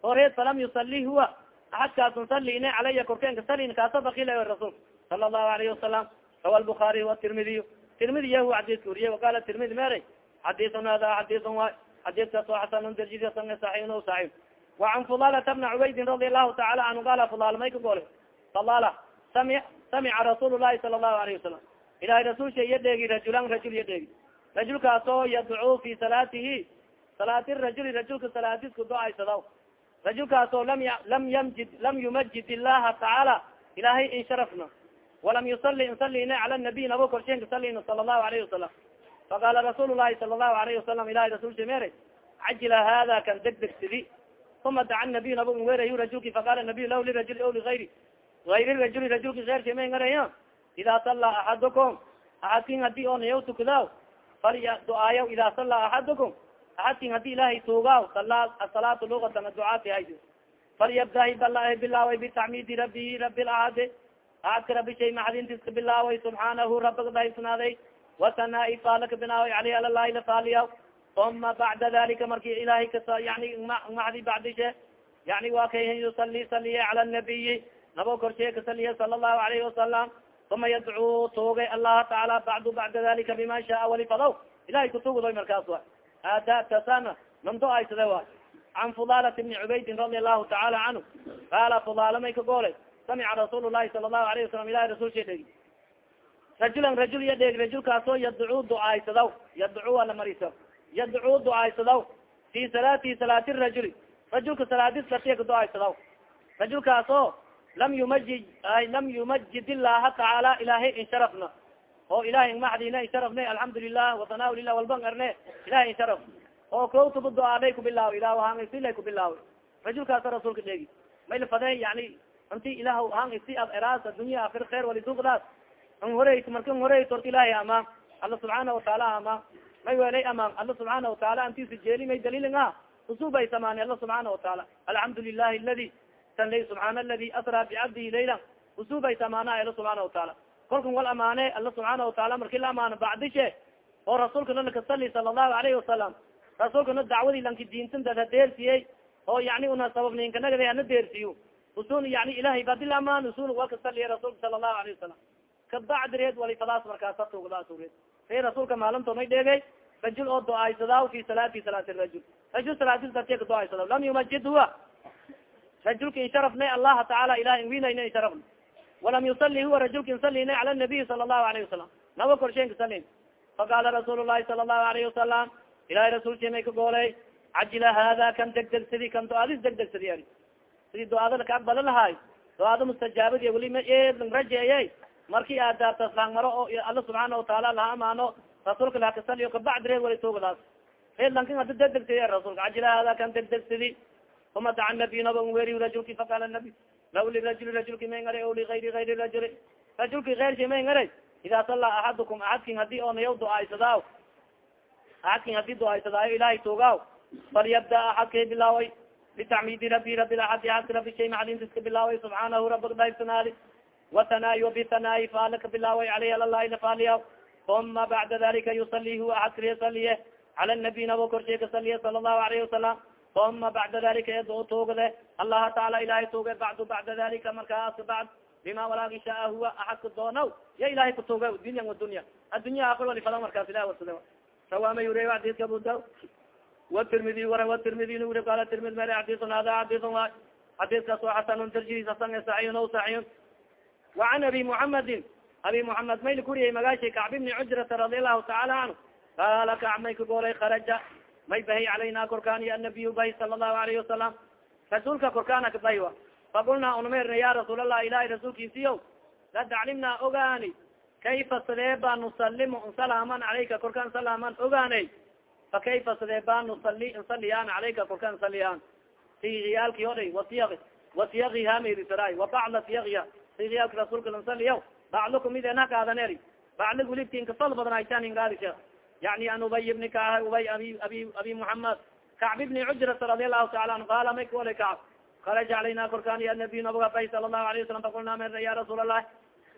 oo reed falam yusali huwa. Axadkaasun salina calaya korkeenka salin kaasa bakil rasul. Sala الlahu alayhi wasalam rawa lbukaariy watirmidiy tirmidi yahu xadiska wuriye waqala tirmidi mere xadisun hada xadisun wa xadiskaas oo xasanun darjisan saxiin o saxiix wacan fudalata bna cubaydin radi allahu taala canhu qala fudal may ka gole fadala sami samica rasuul lahi sala الlahu alayhi wasalam ilahay rasulsha iya dheegi rajulan rajul iya dheegi rajulkaas oo yadcuu fi salaatihi salaati rajuli rajulka salaadisku do-aysadaw rajulkaas oo lam lam yamjid lam yumajid illaha tacaala ilahay in sharafna walam yusali insalina cala nabiy nabo korsheen kasalina sala الlahu alayhi wasalam faqala rasuul lahi sala الlahu alayhi wasalam ilahay rasulsha mere cajila hada kan deg deg sidi uma daca nabiy nabo n werayu rajulki faqala nabiy lah lirajuli o ligayri ayri rajuli rajulki keyrka may ngaraya ida sala axadukum axadkin haddii oo nayaw tukadaw falya duaayaw ida sala axadukum axadkin haddii ilahay tuugaw sala asalaatu lugatan ducaati hay falyabdahi bala bilaaway bitacmidi rabihi rabi laade aadka rabi shay maxdintiska bilaaway subxaanahu rabaga dahisnaaday wasanaa faalaka binaaway aleyh alalahi lafaaliya uma bacda dalika marki ilahay kas yani maxdi bacdishe yani waa kay yusali saliye cala nabiyi nabo korshe kasaliye sala allahu alayhi wasalam uma yadcuu tuugay allaha tacaala bacdu bacda dalika bima shaa walifadaw ilahay kutugdoy markaas wa aadatasana nando aysade wa can fudalat bni cubaydin radi allahu tacaala canhu qaala fudaala may ka goolay samica rasuul lahi sala allahu alayh wasalam ilahi rasulsha dhegi rajulan rajul iya dheegi rajulkaasoo yadcuu ducaaysadaw yadcuu ala mariso yadcuu ducaaysadaw fi salaati salaati rajuli rajulka salaadis latiya ka ducaaysadaw rajulkaasoo lam yumajid lam yumajid illaha tacaala ilahay insharafna oo ilahay ingmaxdina insharafne alxamdu lilah wasanaa lilah walban arne ilahay insharaf oo kowtuba duaaday kubilaaw ilah hang isila kubilaaw rajulkaasa rasuulka dheegi may lafade yani inti ilah hang isi ad eraas adunya akir khair walisugdaas an horeyt marka n horeyt orta ilahay amaan alla subxaana wataala amaan may welay amaan alla subxaana wataala antisa jeeli may dalilin a usubay samaani alla subxaana wataala alxamdu lilahi ladi sanlay subxaana aladi asraa bicabdihi layla usubay samaana alla subxaana wataala kolkan wal amaane alla subxaana wataala marki la amaano bacdishe oo rasuulkana nakasali sala allahu alayhi wasalam rasuulkana dacwadii lanki diintandad hadeersiyey oo yani una sababninkanagada hana deersiyo usun yani ilahay badil amaan usun walkasaliya rasuulka sala allahu alayhi wasalam kabacdireed walifadaas markaasa tugdaasureed say rasuulka maalinto may dheegay rajul oo do-aysadaw fi salaati salaati rajul rajul salaadisatiya ka do-aysadaw lam yumajid huwa rajulka insharafnay allaha tacaala ilahay inwinayna insharafna walam yusali huwa rajulka insalina cala nabiyi sala allahu alayhi wasalam naba korsheen kasalin faqala rasuul lahi sala allahu alayhi wasalam ilahay rasulki may ka goolay cajila hada kan degdegsadi kan do-aadis degdegsadi ari sidii do-aada laka aqbala lahaay do-aada mustajaabadi weli ma eedlang rajeeyey marki aadaartas lang maro oo alla subxaana wataala laha amaano rasuulka lahakasaliyo kabacdi reed wali tugadaas reed lankin hada degdegsadi rasulka cajila hada kan degdegsadi uma daca nabiy naba weri rajulki faqala nabi law lirajuli rajulki may ngara o liayri ayri rajuli. Rajulki eyrsi may ngaray ida sala axadukum axadkin haddii onayaw duaaysadaaw axadkin haddii duaaysadaayo ilahay tuugaaw. Falyabda axadkay bilaaway bitacmidi rabi rabi aadi aadka rabi shay maclintiska bilaaway subxaanahu rabag daybsanaali watanaayi wabitanaayi faala bilaaway aleyh alalahi nafaaliya uma bacda dalika yusali huwa aad karsaliye cala nabi nabo korshay kasaliye sala allahu alayhi wasalam uma bacda dalika edo toogade allaha taala ilahay tooge bacdu bacda dalika markaas bacd bima walaagi shaa huwa aadka doonaw ya ilahay katooga dunya wadunya addunya aakir walifada markaas ilah warsade sawaama yure adis kabuda watirmidi wara watirmidi nure qala tirmid mere xadisun hada xadisun waay xadiskaas oo xasanun darjihiis hasan saxiixun o saxiixun wa can abi muhamadin abi muhamed mayl kuriyay magashi kacb ibni cujrata radi allahu taala anhu kala kac may kagoolay karaja may bahay calayna korkaaniyo annabiyu bahy sala allahu alayhi wasalam rasuulka korkaana kabahy wa fakulnaa unmerna ya rasuul allah ilahi rasuulkiisiyo kad aclimna ogaani kayfa sadeeba nusalimu nsalaaman alayka korka nsalaaman ogaaney fa kayfa sadeeba nusali nsaliyaan alayka korka nsaliyaan siiyaalki odhay wasiya wasiyaiha maydisara wa bacda siyaiha siyaalka rasuulka nsaliya baclo kumidena kaadaneri baclig wilibtinka fal badan aytaan ingaadisha yani an ubay bni ka ubay abi abi abi muhamed kacb bni cujrata radi allahu taala anhu qaala may kuwala kacb kharaja calayna korkaan ya nabiy nabiga bay sala allahu alayh wasalam faqulna mer ya rasuul allah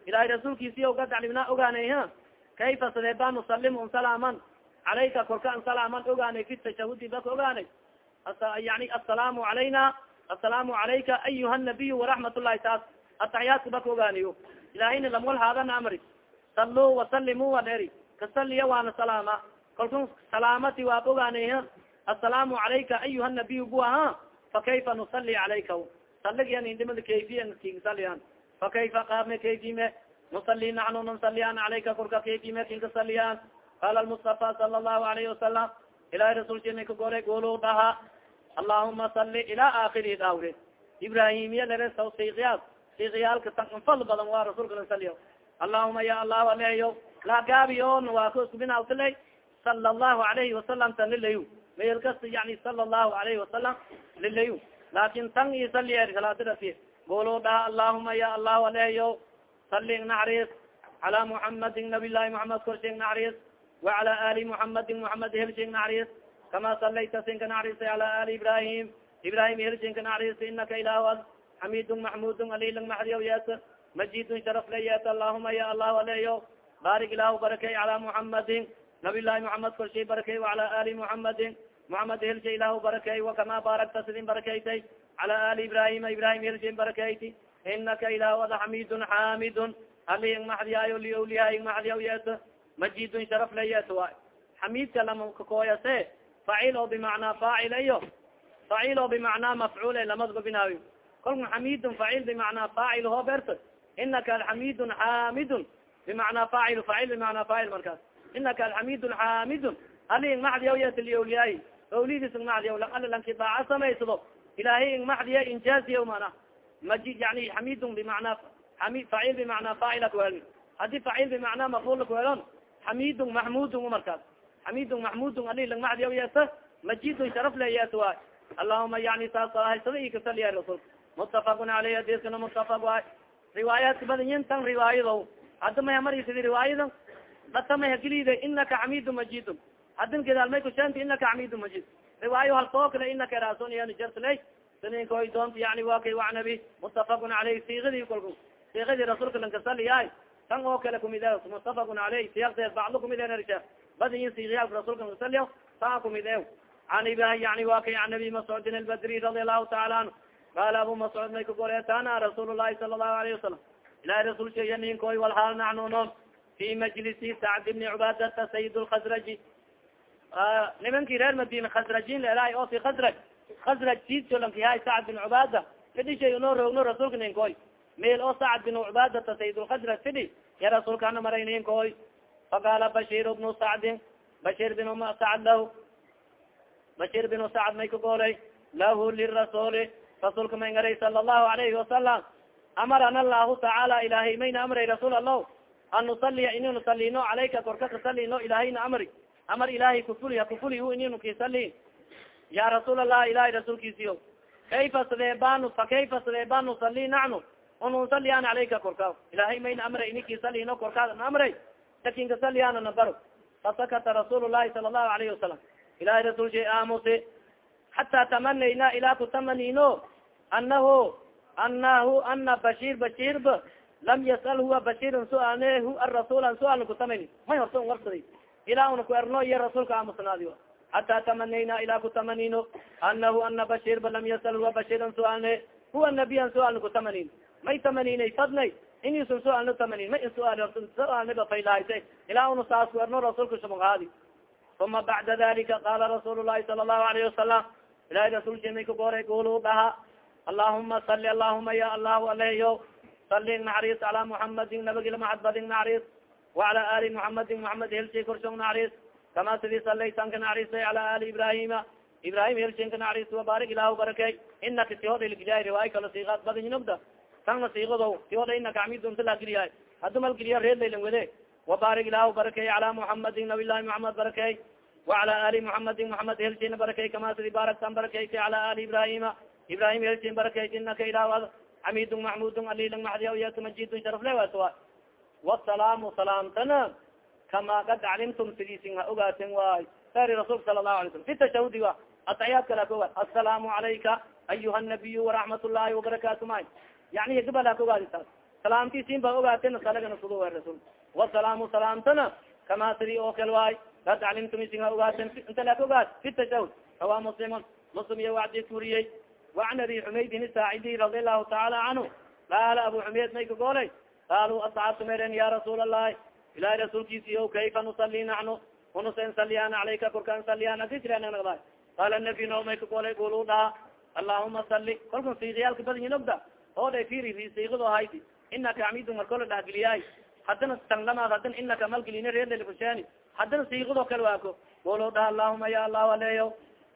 ilahay rasuulkiisi o kad aclimna ogaanay ha kayfa sidee ba nusalimu nsalaaman calayka korka nsalaaman ogaanay fi tashahudi baka ogaanay yani asalaamu calayna asalaamu calayka ayuha nabiy waraxmat llahi taas ataxiyaadka baka ogaanayo ilahayna lamwal haadana amri saluu wasalimu wa dheeri kasaliya waana salaama kalku salaamati waa ogaanay ha asalaamu calayka ayuha nabiy bu aha fakayfa nusali calayka saligian indimada kayfiya kinsaliyan fakayfa qaabme kayfime nusali naxnu nusaliyan calayka korka kayfime kinkasaliyan qala lmustafa sala allahu alayhi wasalam ilahi rasulkina kagolay gulu dhaha allahuma sali ila aakiri dawre ibrahimiya lere saw diiyaalka tanfal badan waa rasulka saliy allahuma ya allah aleyo laagaabiyo waaka iskubinaaltila sala allahu alayhi wasalam tan lilayu meel kasta yani sala allahu alayhi wasalam lilayu laakin tan isaliyer salaadirafi golo dhaha allahuma ya allah aleyo sali naxariis. Cala muhamadin nabiy lahi muhamed korsheeg naxariis. Wacala ali muhamadin muhamed helsheeg naxariis. Kama salayta sinka naxariisa ala ali ibrahim ibrahim helshinka naxariisa inaka ilah xamid maxmud alil madiy yes majid sharaf le yes allahuma ya allah aleyo barik ilahu barakey ala muhamadin nabiy lahi muhamed korshay barakey wala ali muhamadin muxamed helshay ilahu barakey wakama barakta sidin barakeytay ala ali ibrahima ibrahim helshay barakeyti inaka ilah ada xamidun xamidun ali ing maxdiyayo lioliha ing maxdiyaw yes majidun sharaf le yes way xamidka lama kakooyase facil o bimacnaa faacil iyo facil o bimacnaa mafcuul lamadgo binaawi kolka xamidun facil bimacnaa faacil hoo berta inaka alxamidun xamidun bimacnaa faacil facil bimacnaa faacil markaas inaka alxamidun xamidun ali ing maxdiya yet liawliyaay awlidis ing maxdiya ala lanki daaca samaysado ilahay ing maxdiya injaaziya mana maji yani xamidun bimacnaa ami facil bimacnaa faacila kuheln haddii facil bimacnaa maful kuhelon xamidun maxmudun markaas xamidun maxmudun ali lang macdiya yeesa majidun sharaf le yees waay allahuma yani saas haysada i kasaliya mutafakun aleyh hadiskana mutafak waay riwaayaadka badanyin tan riwaayado hadda maya marisidi riwaayada data maya gelida inaka xamidun majidun hadin gedaal may kusheenta inaka xamidun majid riwaayo halkoo kale inaka rason yan jartley saninkoy doonta yani wa kay wacnabi mutafakun aleyh siikadii kolku siikadii rasuulka lang kasaliyaay tan oo kale kumid mutafakun aleyh siyaqteed bacdo kumid ersha badiyin siiyaalka rasulka kasaliya taa kumid e an yani wa kay an nabi mascudin allahu taala anhu qaala abu mascud may kagoleetana rasuul llahi sala allahu alayhi wasalam ilahi rasul sheeya ninkoy walhaal naxnu noon fi majlisi sacd bni cubadata sayid lkhasraji nimankii reer madina khasrajin leelahay oo si khasraj khasraj siidsolankihay sacd bin cubada fidhishay noo roogno rasuulka ninkoy meel oo sacd bin cubadata sayid lkhasraj fidhi ya rasuulkaana maray ninkoy faqaala bashir bnu sacdin bashir bin sacd lah bashir binu sacd may kagoolay lahu lirasuuli rasuulka may ngaray sala allahu alayhi wasalam amarana allahu tacaala ilahay mayna amray rasuul allah. An nusaliya ini nusalino calayka korka kasalino ilahayna amri. Amar ilahay kufuli hakufuli hu ininu kisali ya rasuul allah ilahay rasuulkiisiyo kayfa sadeebanu fa kayfa sadeebaan nusali nacnu unusaliyan calayka korkaa ilahay mayna amray iniki salino korkaada na amray. Lakin kasaliyaana na baro. Fasakata rasuul lahi sala allahu alayhi wasalam ilahay rasul shay aamusi xataa tamanayna ilaa kutamanino anahu anahu ana bashir bashirba lam yasal huwa bashirin sualne hu arasuul sual kutamani may horta warsaday ilaa una ku erno iyo rasuulka aamusnaadi xataa tamanayna ilaa kutamanino anahu ana bashirba lam yasal huwa bashiran sualne huwa nabiyan sualna kutamanin may tamaninay fadnay inisun sualna tamanin may sual sualnaba faylahaysa ilaa una saas ku erno rasuulka shamagaadi uma bacda dalika qala rasuul lahi sala allahu alayhi wasalam ilahi rasulkimay kagore gulu daha allahuma salli allahuma ya allahu alehyo sali naxariis ala muhamadin nabagila macadbadin naxariis waala ali muhamadin muxamed helsi korshong naxariis kama sidii salaytan ka naxariistay ala ali ibrahima ibrahim helsin ka naxariist wabarik ilahu barakey inaka tihoda ilgiliyahay riwaay kalo siiaad badinynobda tangna siiqado innaka inaka amidunta lagiliyahay hadu malgiliya reed laylan wede wabarik ilahu barakey ala muhamadin nabilahi muhamad barakey وعلى ali محamadin محamed helsina barakey kama sidii baraktan barakeyta cala ali ibrahima ibrahim helsin barakeyt inaka ilah xamidun maxmudun alilan maxdiya yaka majidun sharafle waaswa wasalaamu salaamtana kama kad calimtum sidiisin ha ogaaten waay sari rasulka sala lahu alay slam fi tashahudi wa ataxiyaad kala ka ogaad asalaamu calayka ayuha nabiyu waraxmat ullahi wabarakatu may yani gabal ha ka ogaadi taas salaamtiisin ba ogaaten salagana sudu wa rasul wasalaamu salaamtana kama sidii oo kale waay kad calimtum isin ha ogaaten inta la ka ogaad fi tashahud rawa muslimun muslim iyo wacdi kuriyey wacan abi xumaydin isaacidi radi allahu taala canhu qaala abu xumayd may ka goolay qaaluu asxaabtu meren ya rasuul allahi ilahi rasuulkiisi o kayfa nusali naxnu unusan saliyaan calayka korkaan saliyaan asisirnagda qaala nabi no may kagolay gulu dhaha allahuma sali kolkan siikiyaalka badinyin ogda oo dha firi siikado ahaydi inaka amidun markola dhahgeliyaay haddana tanglamaad haddana inaka malgelina reedlkusheeni haddana siikado kale waako olo dhaha allahuma ya allahu aleyo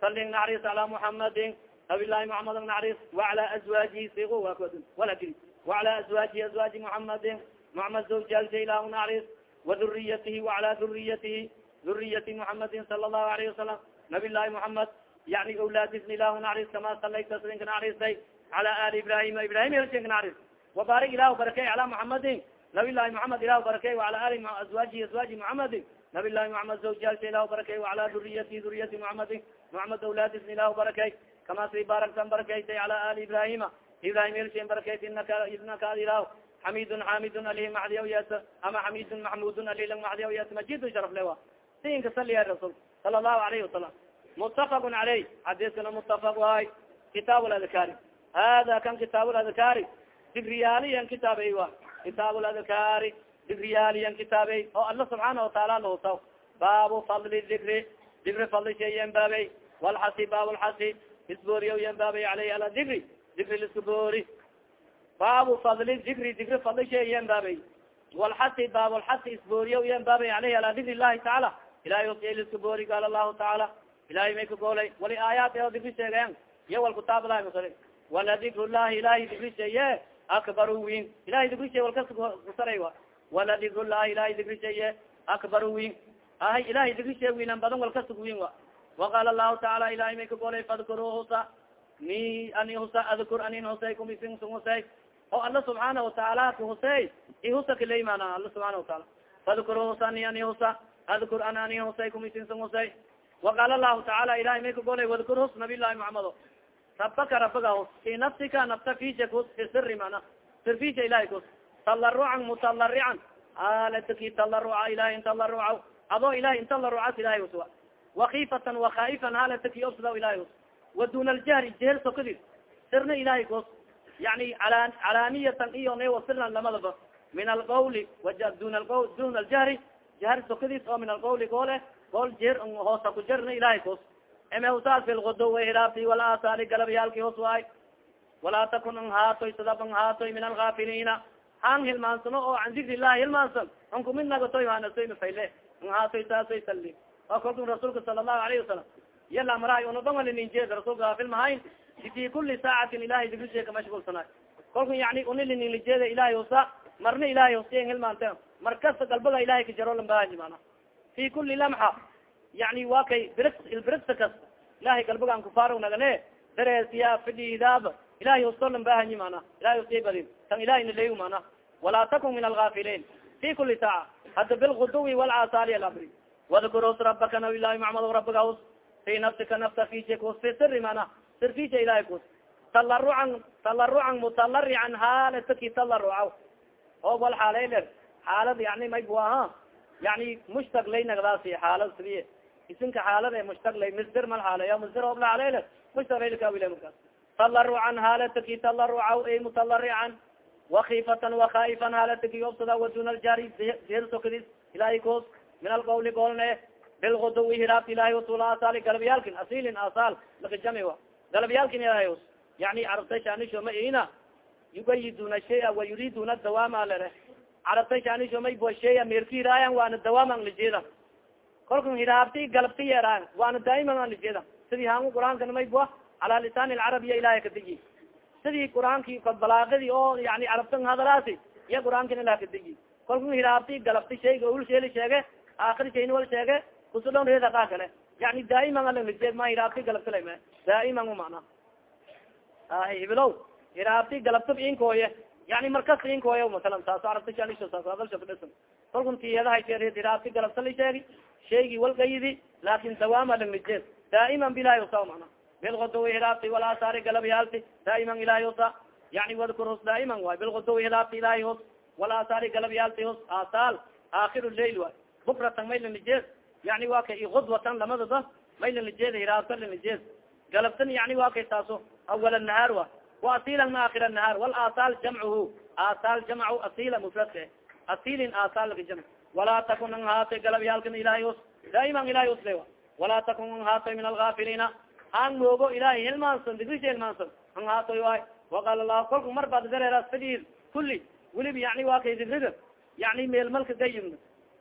sali naxariis ala muhamadin nabilahi muhamed naxariis. Waala azwaajihi siio waako walakii waala azwaajihi azwaaji muhamadin muhamed zawjaalsa ilahu naxariis. Waduriyatihi waala duriyatihi duriyati muhamadin sala allahu alayhi wasalam nabilahi muhamed yani awlaadisna ilahu naxariis kama salayta sidinka naxariistay ala ali ibrahima ibrahim elsinka naxariis. Wabaarik ilahu barakey ala muhamadin nabilahi muhamed ilahu barakey waala ali azwaajihi azwaaji muhamadin nabi lahi محamed zawjaalsa ilah barakey وعlى duriyatihi duriyati محamadi محamed awlaadisna ilah barakey kama si baraktan barakeytay عlى ali ibrahima ibrahim elsin barakeyt inaka inaka ilah xamidun xamidun alih macdiya yat ama xamidun maxmudun alilang macdiya yat majidun sharaf lewa siinka saliya rasul sala allahu alayhi wasalam mutafaqun caleyh xadiskana mutafaq waay kitaab ladkaari hada kan kitaab ladkaari digriyaaliyan kitaabey wa kitaab ladkaari digriyaaliyan kitaabey oo alla subxaana wataala lahusaw baabu fadli dikri dikri fadli shayen baabey. Walxasi baab lxasi isbooriya yan baabey aleyh ala dikri dikri liska boori baabu fadli dikri dikri fadli shay yan baabay walxasi baabulxasi isbooriya yan baabay aleyhi ala dikri llahi tacaala ilahay osa liska boori qaala lahu tacaala ilahay may ka goolay. Wali aayaat o dikri sheegayan iyo wal kitaab lahi wala dikru llahi ilahay dikri sheye akbaru win ilahay dikri shay walkas kusaray wa wala dikru llahi ilahay dikri sheye akbaru win ahay ilahay dikri shay winan badan walkasug win wa waqaala lahu tacaala ilahay may ka goolay fadkuruhusa ni ani husa adkur anin husay kumisin sun husay oo alla subxaana watacaala ka husey ihusa kaley mana alla subxana wataala fadkur husa ani ani husa adkur an ani husay kumisin sun husay waqaala lahu tacaala ilahay may ka golay wadkur hus nabiy llahi muxamado rabaka rabaga hus fi nafsika nafta fisha kus fi siri mana sir fisha ilahay kus talarucan mutalarican alataki talaruca ilahay intalaruca adoo ilahay intalarucas ilahay huswa wakifatan wakhaifan halataki obsada ilahay hus wadun aljahri jehel sokadis sirna ilahay kos yani calaaniyatan iyo ne wasirna lamadaba. Min alqawli dun dun aljahri jahar sokadis oo min alqawli goole. Gool jeer hoosa ku jerna ilahay kos emehusaas fi lgudo way hiraabti wala asaali galabyaalki hoos waay. Walaa takun an haatoy sadab an haatoy min algaafiliina han hilmaansano oo can dikri illahi hilmaansan an kumid nagatoy hanasoy mafayle an haatoy saasoy sali oo kolkun rasuulka sala allahu alayhi wasalam yala marahay unadongalinijed rasulka afil mahayn fi kuli saacatin ilahay digrishe ka mashgulsanaay kolka yani unilinilijeda ilahay usa marna ilahay usiyan hilmaante mar kasta galbaga ilahay kajarolan bahaji mana fi kuli lamxa yani wa kay bir ilbirigsa kasta ilahay galbagaan kufaarog nagane dareesiya fidhiidaaba ilahay ustolan bahanyi mana ilahay usibadin tan ilahay naley mana walaa takun min algafiliin fi kuli saaca hada bilguduwi walcasaali alabri wadkurus rabaka nabi ilahi macmad us fi nafsika nafta fise kus fi siri mana sir fisa ilahay kus talarucan talarucan mutalarican haalataki talaruca oo wal xaaleyler xaalad yani may bu aha yani mushtag lay nagdaasi xaalad sidiye isinka xaalad e mushtag lay misdir mal xaaleya misdir obla xaaleyler mushtag laylkawile markaas talarucan haalataki talaruca ay mutalarican wakifatan wakhaifan haalataki obsada waduna aljari jeer sokadis ilahay koos min alqawli goolne bilguduwi hiraabta ilahay usula asaali galabyaalkin asilin asal lakajami wa galabyaalkin ilahay yani carabta shanisho ma ina yugayiduna shaya wa yuriduna dawaama lere carabta shanisho may bo shaya meerka hiraayan waana dawaaman lijeeda kolkan galabti yeeraan waana daa'iman an lijeeda sidii hangu qur'aankana may bua cala lisaan lcarabiya ilahay kadiji sidii qur'aanki balaagadi oo yani carabtan hadalaasi iya qur'aankan ilah kadiji kolkan hiraabti galabti shayga ul sheeli sheege aakir shayni wal sheege kusudhon reeda kaa kale yani daa'iman lijeed ma hiraabti galabtilame daa'iman umana hibilow hiraabti galabtab inkooye yani markas inkooye masalan saaso arabta shanisho saas hadalsha kudhisan kolkun tiyadahay sheer hiraabti galabta la sheegi shaygi walgayidi laakin dawaama lijeed daa'iman bilahi usa mana bilguduwi hilaabti walasaari galabyaalti daa'iman ilahay usa yani wadkur hus daa'iman waay bilguduwi hilaabti ilahay hus walasaari galabyaalti hus asaal aakhir lail waay bukratan may lanijeed yani waa kay gudwatan lamadada may lanijeed hiraabta lanijeed galabtan yani waa kay taaso awal nahaar wa wa asilan aakhir nahaar walasaal jamcuhu asaal jamcu asila mufradka asilin asaal laka jamc walaa takun an haatay galabyaalkan ilahay hus daa'iman ilahay hus le walaa takun an haatay min algafiliina han moogo ilahay hilmaansan digrisha hilmaansan an haatoy waqaala lahu kolku mar baad dareeras fadhiir kulli welib yani waa kay digrida yani meelmalka gayim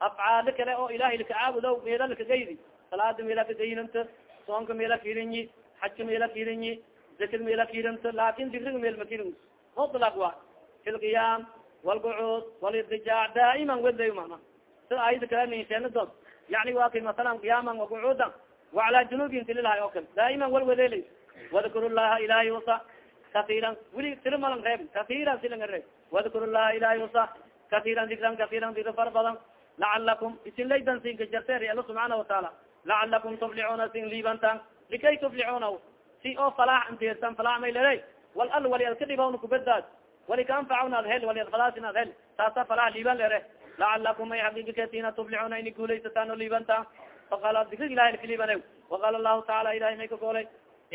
afcaalo kale oo ilahay laka caabudo meela laka gaydi. Salaada meela ka gayinanta soonka meela kirinyi xajka meela kirinyi zakad meela kiranta laakin digriga meel makirin mutlaq wa fi lqiyaam walgucuud walidijaac daa'iman weday mana sida ayada kale ninsheena yani waa kay masalan qiyaaman wagucuudan وacalaa junubin tililahay oo kale daa'ima walwadeelays wadkur llaha ilahay usa kaiiran weli tiri malan reeb kaiiran silanga reeb wadkur llaha ilahay usa kaiiran dikran kaiiran dikri far badan lacalakum isin laydan siinka jarteer ala subxaana watacaala lacalakum tuflixuuna sin liibantaan likay tuflixuuna si oo falaax antirsan falaax may leley wal wali ad ka dhibawna kubadaad wali ka anfacawna hel wali ad falaasin ad hel. Taasa falaax liiban lere. Lacalakum ay xaqiiqikatina tuflixuuna ini guulaysataan oo liibantaan faqal dikrig ilahi kaliibane waqala lahu taala ilahi may ka goolay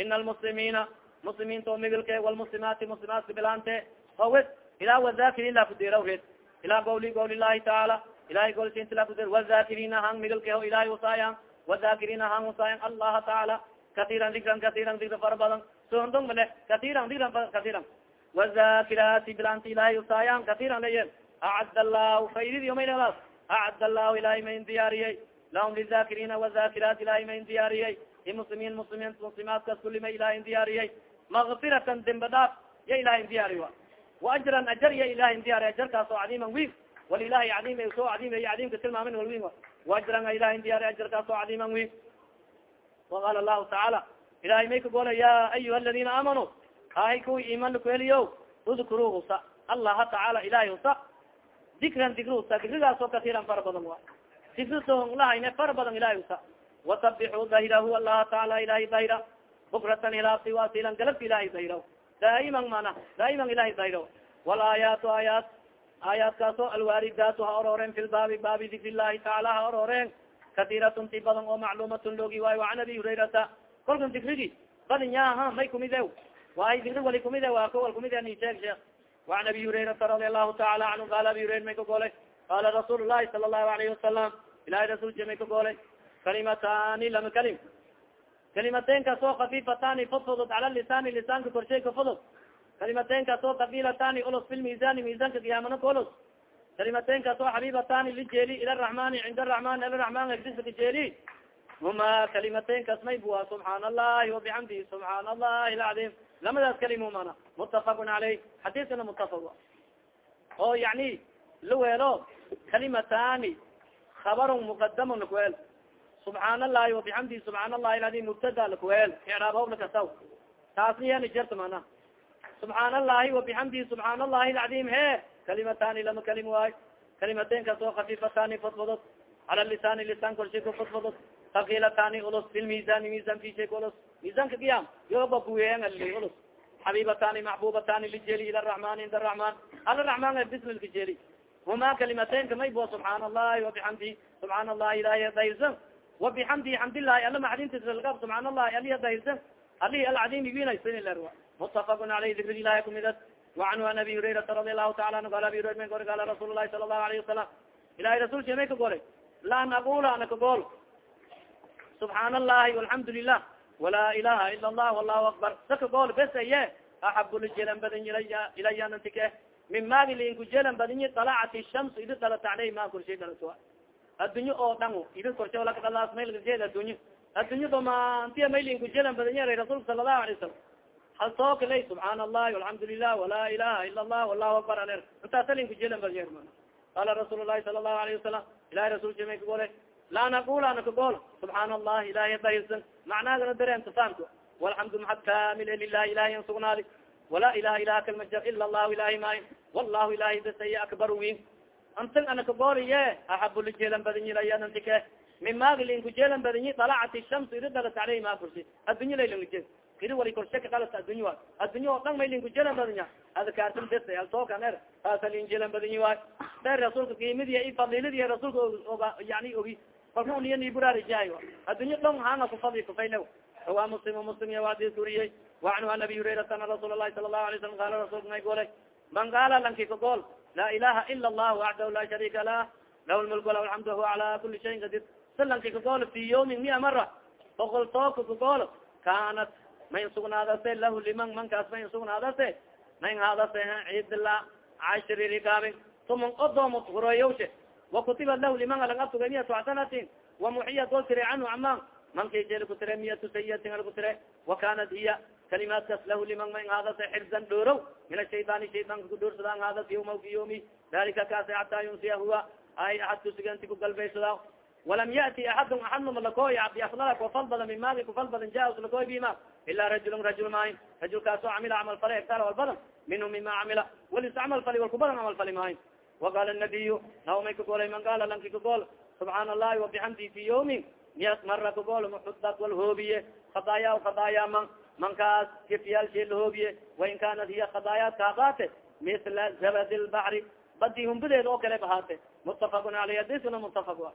ina almuslimiina muslimiinta oo migilke walmuslimaati muslimaatka bilaante howed ilaa wadakiriin la kudeeraw reed ilaa gawli gawli lahi taala ilahay golsinta la kudeer wadakiriina hang migilke o ilahay usaayan wadakiriina hang usaayan allaha taala katiran dikran katiran dikra fara badan soondong male katiran dikran katiran wazakiraati bilaanta ilahay usaayan katiran layen acad allahu faydidi maynadas acad allahu ilahay mayn diyaariyey lahum lizakiriina wazakiraat ilahay mayn diyaariyey imuslimiin muslimiin muslimaatkas kuli ma ilahay diyaariyey makfiratan dembe dhaaf ya ilahay diyaariy a waajran ajar ya ilahay diyaariy ajarkaas oo cadiiman wiin walilahi cadim soo cadim cadimka tilmaamin wal wiin waajran a ilahay diyaariy ajarkaas oo cadiiman wiin waqala lahu tacaala ilahay may ka goola ya ayuha aladina aamanuu hahay kuwi iman lakuheliyo udkuru husa allaha tacaala ilahay husa dikran dikr husa dikrigaas oo dikrisonlahayne fara badan ilahay usa wasabixuu dahirahu allaha taala ilahay dahira. Bukratan hilaabti wasilan galabka ilahay dahira. Daa'iman mana? Daa'iman ilahay dahira. Walaayaatu aayaat aayaadkaas oo alwaaridaatu ha ororeen fi lbaabi baabi dikri llahi taala ha ororeen katiiratun ti badan oo macluumatun loogi waayo an abi hurayrata kolkan dikrigi badin yaha may kumide waay dikri wali kumide waa ko wal kumide sheeg sheekh waan abi hurayrata radi allahu taala canhu qaala abi hurayra may ka golay qala rasuul lahi sala allahu alayhi ilahay rasulka may ka goolay kalimatani lama kalim kalimaten kaas oo kafifatani fudfudud cala lisani lisaanka korshay ka fudud kalimaten kaas oo kabilatani ulos fi lmisani misanka kiyaamana ka ulos kalimaten kaas oo xabibatani lijeeli ila raxmani cinda raxman ila raxman agdisa kajeeli huma kalimaten kaas may bua subxaan allahi wabixamdihi subxaan allahi alcadim lamadaas kalimo mana mutafaqun caleyh xadiiskana mutafaq oo yani la weelo kalimatani habarun mukadamun lakuweel subxaan allahi wabixamdihi subxaan allahi alcadim mubtada lakuweel icraab hoob lakasaw taasna yani jarta mana subxaan allahi wabixamdihi subxaan allahi lacdim he kalimatani lama kalim waayo kalimaten kasoo kafifatani fadfadod cala lisaani lisaan korshi ku fadfadod takilatani ulos bilmisani misan fishay ulos misanka qiyam yoba kuweyangali ulos xabibatani maxbubatani lijeli ila raحmani inda raحman ala raحman bismilka jeli huma kalimateynka maybo subxaan allahi wabixamdi subxaan allahi ilahi adaysan wabixamdi xamdilahi ala maxdintiisa lgab subxaan allahi ali adaysan ali alcadimi winay sinler mutafaqun aleyh dikrig ilahi kumidad wacanhu an abi hurairata radi allahu taala anu ala abi hurayra man gori gaala rasuul lahi sala allahu alayhi wasalam ilahi rasul she may ka gore laan aqula ana kagool subxaan allahi walxamdu lilah walaa ilaha ila allah wallahu akbar sa kagool bes aye axab ljilan badan ilaya ilayanantike min maagi linkujelan badinyi dalacat shams idi dalata aleyh ma korshay dalatua addunyo oo dhan idi korshay lakadalaasmaylkajeel addunyo addunyo damaantiya may linkujelan badinyi alay rasuulka sala allahu alay wasalam hal sookalay subxaana allahi alxamdu lilah walaa ilaha ila allah wallahu akbar aler. Intaasa linkujelan badinyer qaala rasuul lahi sala allahu alayh wasalam ilahay rasulkimay kagole laa naqulana kagool subxaana allahi ilahay barisa macnaagana dareen tasaanko walxamdu maxad kamil lilah ilahay an sugnaadi wala ilaha ilaha kalmajar ila allahu ilahi maayo wallahu ilahi dasaya akbar win antan ana kagoliye axabu lijeelan badinyi layanantike min maagilinku jeelan badinyi dalacati shams iri dalat aleyh ma kursi addunya laylangaje iri wali korshaka dalata addunya waay addunya oo dhan maylinku jeelan badinya adkaartan bes altookan er taasa lin jeelan badinyi waay der rasuulka qiimadiya i fadiladiya rasuulka oga yani ogi kalka uniya ni buraarijaay addunya dhan hanga kufadli kufayna rawa muslim muslim ya wadis uriyey waanhu an abi hurairata ana rasuul lahi sala lahu alay salam qala rasulka may golay man qaala lanki kagol laa ilaha ila allah waxdahu la sharika lah lahu lmulk walahu alxamdu wahuwa ala kuli shayin qadir si lanki kagol fi yawmin mia mara boqol tooka kagol kanat mayn sugnaadase lahu liman mankaas mayn sugnaadase mayn haadase ciidla cashri rikaabin tuman odoomo hureeyawshe wakutiba lahu liman alang abtuga miyatu xasanatin wamuxiyat wal tire canhu aman mankay jeel ku tire miyatu sayiatin al ku tire wakanat hiya kalimaadkaas lah liman man haadas xirzan dhorow min ashayطaani shayطaanka kudhoorsada an haadas yawma fi yawmi dalika kaas xataa yunsiya huwa ay aad kusiganti kugalbaysada walam yati axadun axadnama lakooya biafdala kufal badan min maagi kufal badan jaas lakooy bima ila rajulun rajul maahin rajulkaasoo camila camal fale egtaal wal badan minhu mima camila walis camal fali wal kubadan camal fali maahin waqala nabiyu naomay kagolay man gaala lanki kagol subxaan allahi wabixamdi fi yawmin miyas mara kagol muxudat walhoobiye khadaaya khadaaya man mankaas jefyaalshee lahoobiye wain kaanat hiya kadaayaadka hadaate mila zabad lbacri badi humbadeeda oo kale bahaate mutafaqun aleyh adisna mutafaq a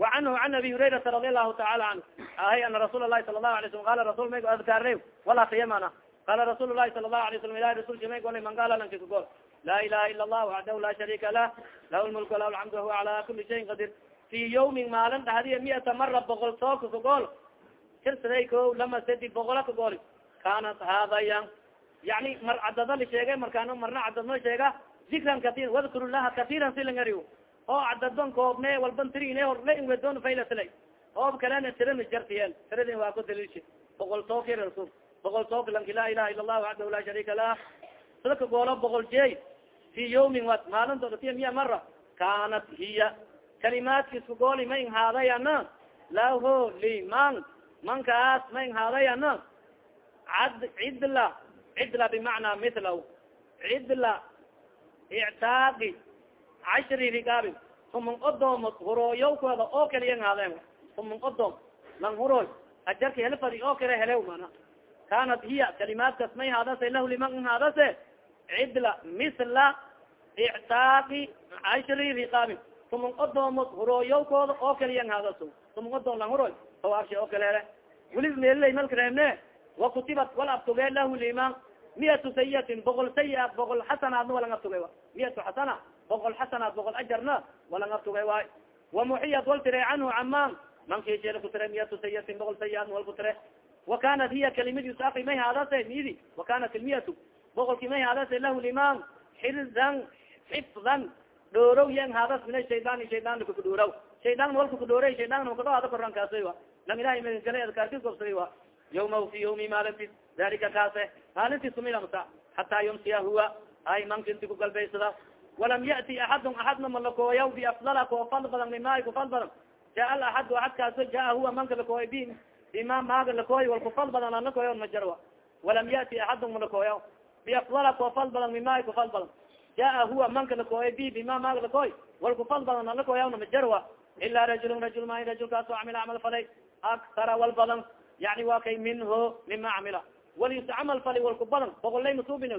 wa canhu can abi hurayrata radi allahu taala canhu ahay ana rasuula lahi sala lahu alay slam qala rasul maygo adkaarnay walaa tayamana qala rasuul lahi sala lahu alay slam ilahi rasulka maygo ala man gaala lankikagol laa ilaha ila allah waxdahu laa shariika lah lahu lmulk alahu alxamdu hu cala kuli shayin qadir fi yawmin maalin dhahdiya miata mara boqol soo kakagol sirsaday ko lama sadi boqola kagoli kanat hada yan yani mar cadada la sheegay markaan marna cadad no sheega dikran katir wadkuru laha katiran silangari oo cadadon koobne walban tirine horle inwedon faylatlay oob kalena tirana jartiyel tiradin waa ku daliilshi boqol took rasul boqol took lanki la ilaha ila allah waxdahu la sharika lah. Sida kagoolo boqol jey fi yawmin wat maalintoodatiya miya mara kanat hiya kalimaadka iskagooli ma inhaadayana laho liman mankaas ma inhaadayana cad cidla cidla bimacnaa mitlaw cidla ictaaqi cashri rigaabin human odoomod hurooyawkooda oo kale inhaadeen human odoom lang hurooy ajarka helfadi oo kale helew mana kanat hiya kalimaadkaas ma inhaadase lahu liman inhaadase cidla misla ictaaqi cashri riqaabin. Tuman odoomod hurooyawkooda oo kaliyan hadaso tuman odoom lang huroy hawaabsha oo kale weliba meelilay malka reebne wa kutibat wal abtuge lahu liman miyatu sayiatin boqol sayiat boqol xasanaadna walang abtuge miyatu xasana boqol xasanaad boqol ajarna walang abtuge waay wamuxiyat wal tire canhu camaan manki jeel ku tire miyatu sayiatin boqol sayiatna wal ku tire. Wa kanat hiya kalimadi saaqi may hadase midi wa kanat ilmiyatu boqolki may hadase lahu liman xirzan xifdan dhoorow yan hadas min ashaydan shaydan lakakudhoorow shaydan walka kudhoore shaydan makadho hada korankaasay wa lang ilahay magangale adkaarkis gobsaday wa yawma fi yawmi maalintis dalika kaase maalintis kumilamsa hataa yumsiya huwa ay manka inti kugalbaysada walam yati axadun axadna malakooyaw biafdala koo fal badan mimaay kufal badan jaa alaxadu axad kaaso jaa huwa manka lakooya bi bima maaga lakooy wal kufal badan an lakooya majarwa walam yati axadun malakooya biafdala koo fal badan mima kufal badan jaa huwa manka lakooya bi bima maag lakooy wal kufal badan alakooyana majarwa ila rajulun rajul ma rajulkaas oo camila camal falay aktara wal badan yani wa kay minhu mima camila walis camal fali walku badan boqollay masuubin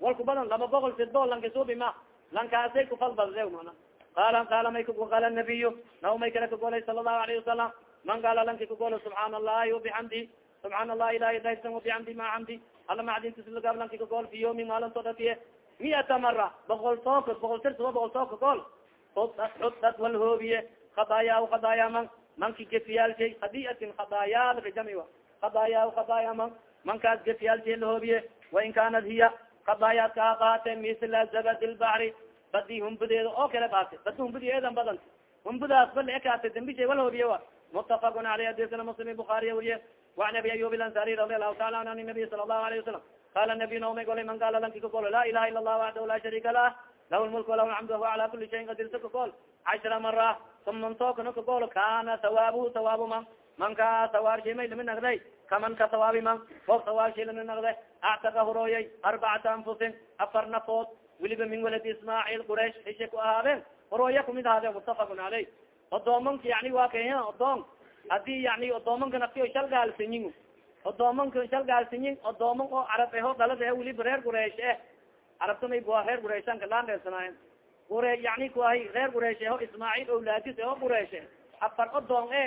walku badan laba boqol sidbo lankasuubi ma lankaasay kufal badade mana qala qala may qala nabiy naw may kala kagolay sala allahu alayhi wasalam man gaala lanki kagolo subxaana allahi wabixamdi subxaana allah ilahi daysan wabixamdi ma xamdi ala macdintislagaab lanki kagol fi yawmi maalinto dhatiye miata mara boqol tookod boqol tirsuba boqol tooka gol xudat walhoobiye khadaayaa khadaaya man manki gefiyaalshay khadiatin khadaayaal rijami a khadaayaa khadaaya man mankaas gefiyaalshay lahoobiye wain kaanad hiya khadaayaadka ha baate misla zabadi lbacri badi humbadeeda oo kale baate badi humbadi eedan badant humbadaas bal ekaate dambishay walhoobiye a mutafakun aleyh adisna muslim buaariy wariye waan abi ayub ilansari radi allahu taala an an nabiy sala allahu alayh wasalam qala nabiyna omay golay man gaala lanki kakolo laa ilaha ila allah waxdahu laa shariika lah lah lmulk walah alxamdu hu ala kuli shayin qadirsa kakol cashra mara sumantooknakagol kana hawaabhu hawaab man man ka hawaabshimay lami nagday kaman ka hawaabi man fog hawaabshi lami nagday actaka horooyay arbacata anfusin afar nafood weliba min walad ismaacil quraish isha ku ahaadeen horooya kumid ahaadeen mutafakun caleyh odoomanka yani waa ka odoon haddii yani odoomanka nafti shal gaalsanyin odoomanka shal gaalsanyin odooman oo carab aho e dalad weliba reer quraish eh carabtamay reer quraishanka laandheelsanaayen gure yani kuahay reer gureesh eho ismaaciil awlaadis eho gureeshe afar odoon e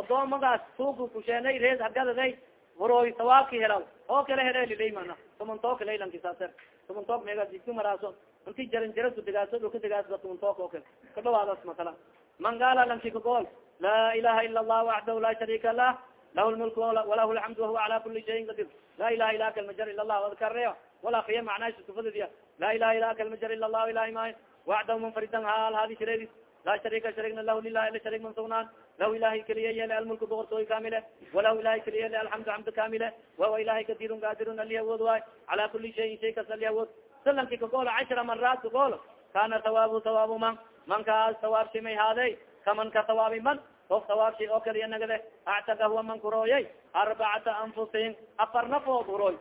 odoomagaas suuku kusheenay rees hagadaday horooy sawaabki helaw oo kale helelilay mana tumantook laylankisaase tumantook meega jidku maraaso. Inti jaran jara kudegaaso tumantook oo kale. Kadhawaadas masala. Man gaala lanki kagool laa ilaha ila allah waxdahu laa sharika lah. Lah lmulk walah lxamd wahuwa ala kuli shayin qadir. Laa ilaha ila kalmajar ila lah adkareo wala kiya macnaskufadadiya laa ilaha ila kalmajar ila lah ilahi may waxdahu munfaridan haal hadi shareedis laa sharika sharigna lah lilah ila sharig man sugnaan lah ilahi keliya yele almulku boqortooy kamile walah ilahi keliya yele alxamdu xamd kamile wahuwa ilahi kadirun gadirun ali awood waay cala kuli shayin shay kas ali awood salanki kagoolo cashra maraat kagoolo kana hawaabu hawaabu man mankaas hawaabshi may haaday kaman ka hawaabi man of hawaabshi oo kaliya nagade actaga huwa man kurooyay arbacata anfusin afar nafood hurooy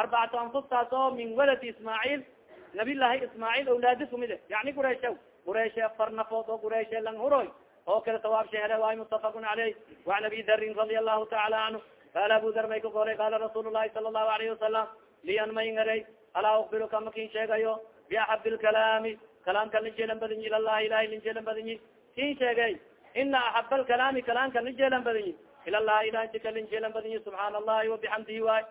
arbacata anfustaas oo min waladi ismaaciil nabilahi ismaaciil awlaadi kumide yani gureysha gureyshe afar nafood oo gureyshe lang hurooy oo kale hawaabshi hele waay mutafaqun caleyh waan abi darin radi allahu taala canhu qaala abu dar may ka golay qaala rasuul lahi sala allahu alayhi wasalam lian may ngaray alaa ukbiruka makin sheegayo biaxab lkalaami kalaamka linjeelan badinyi ilallahi ilahay linjeelan badinyi. Kin sheegay ina axab alkalaami kalaamka linjeelan badinyi. Ilallahi ilahay tika linjeelan badinyi subxaana allahi wabixamdihi waay.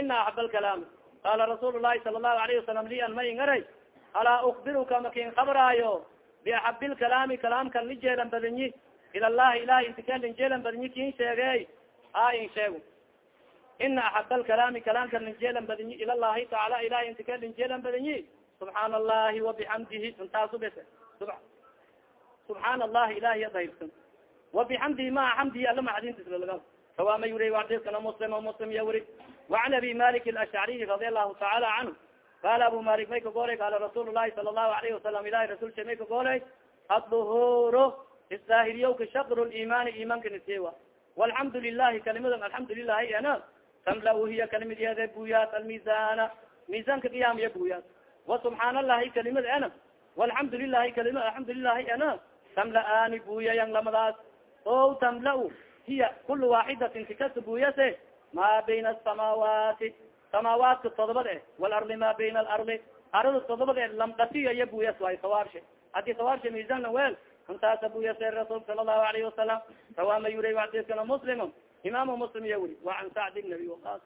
Ina axab alkalaami qaala rasuul lahi sala allahu alayhi wasalam li an may ngaray alaa ukbiruka makin kabraayo biaxab lkalaami kalaamka linjeelan badinyi ilallahi ilahay intika linjeelan badinyi kin sheegey a in sheego ina axab alkalaami kalaamka linjeelan badinyi ilallahi taala ilahay intika linjeelan badinyi subxaan allahi wabixamdihi intaasu bes subxaan allahi ilahiy dahirsan wabixamdihi maa xamdihi ala maxadintislalga sawaama yuri adiskana muslim o muslim ya وعn abi malik ashcariy radi alahu taala anhu qala abu malik may kagoolay qala rasul lahi sala lahu alyh wasalam ilahi rasulka may kagoolay aduhur isdahiriyowka shakr imani imanka nasewa walxamdu lilahi kalimada alxamdu lilahi ana tamla hiya kalimad yade buyat almisana misanka qiyamya buyat wasubxaan allahi kalimad ana walxamdu lilahi kalima alxamdu lilahi ana tamla-aani buyayan lamadaas o tamla hiya kula waxidatin sikasta buyase ma bayna asamaawaati samaawaadka todobad e walarli ma bayna alarli arada todobad e lamdatiyo iyo buyas waayo sawaabsha haddii sawaabsha miisanna weel antaasa buyase rasuulka sala allahu alayhi wasalam sawaa ma yuray adidkana muslim imaamu muslim iya weri wa can sacd ibn abi waqas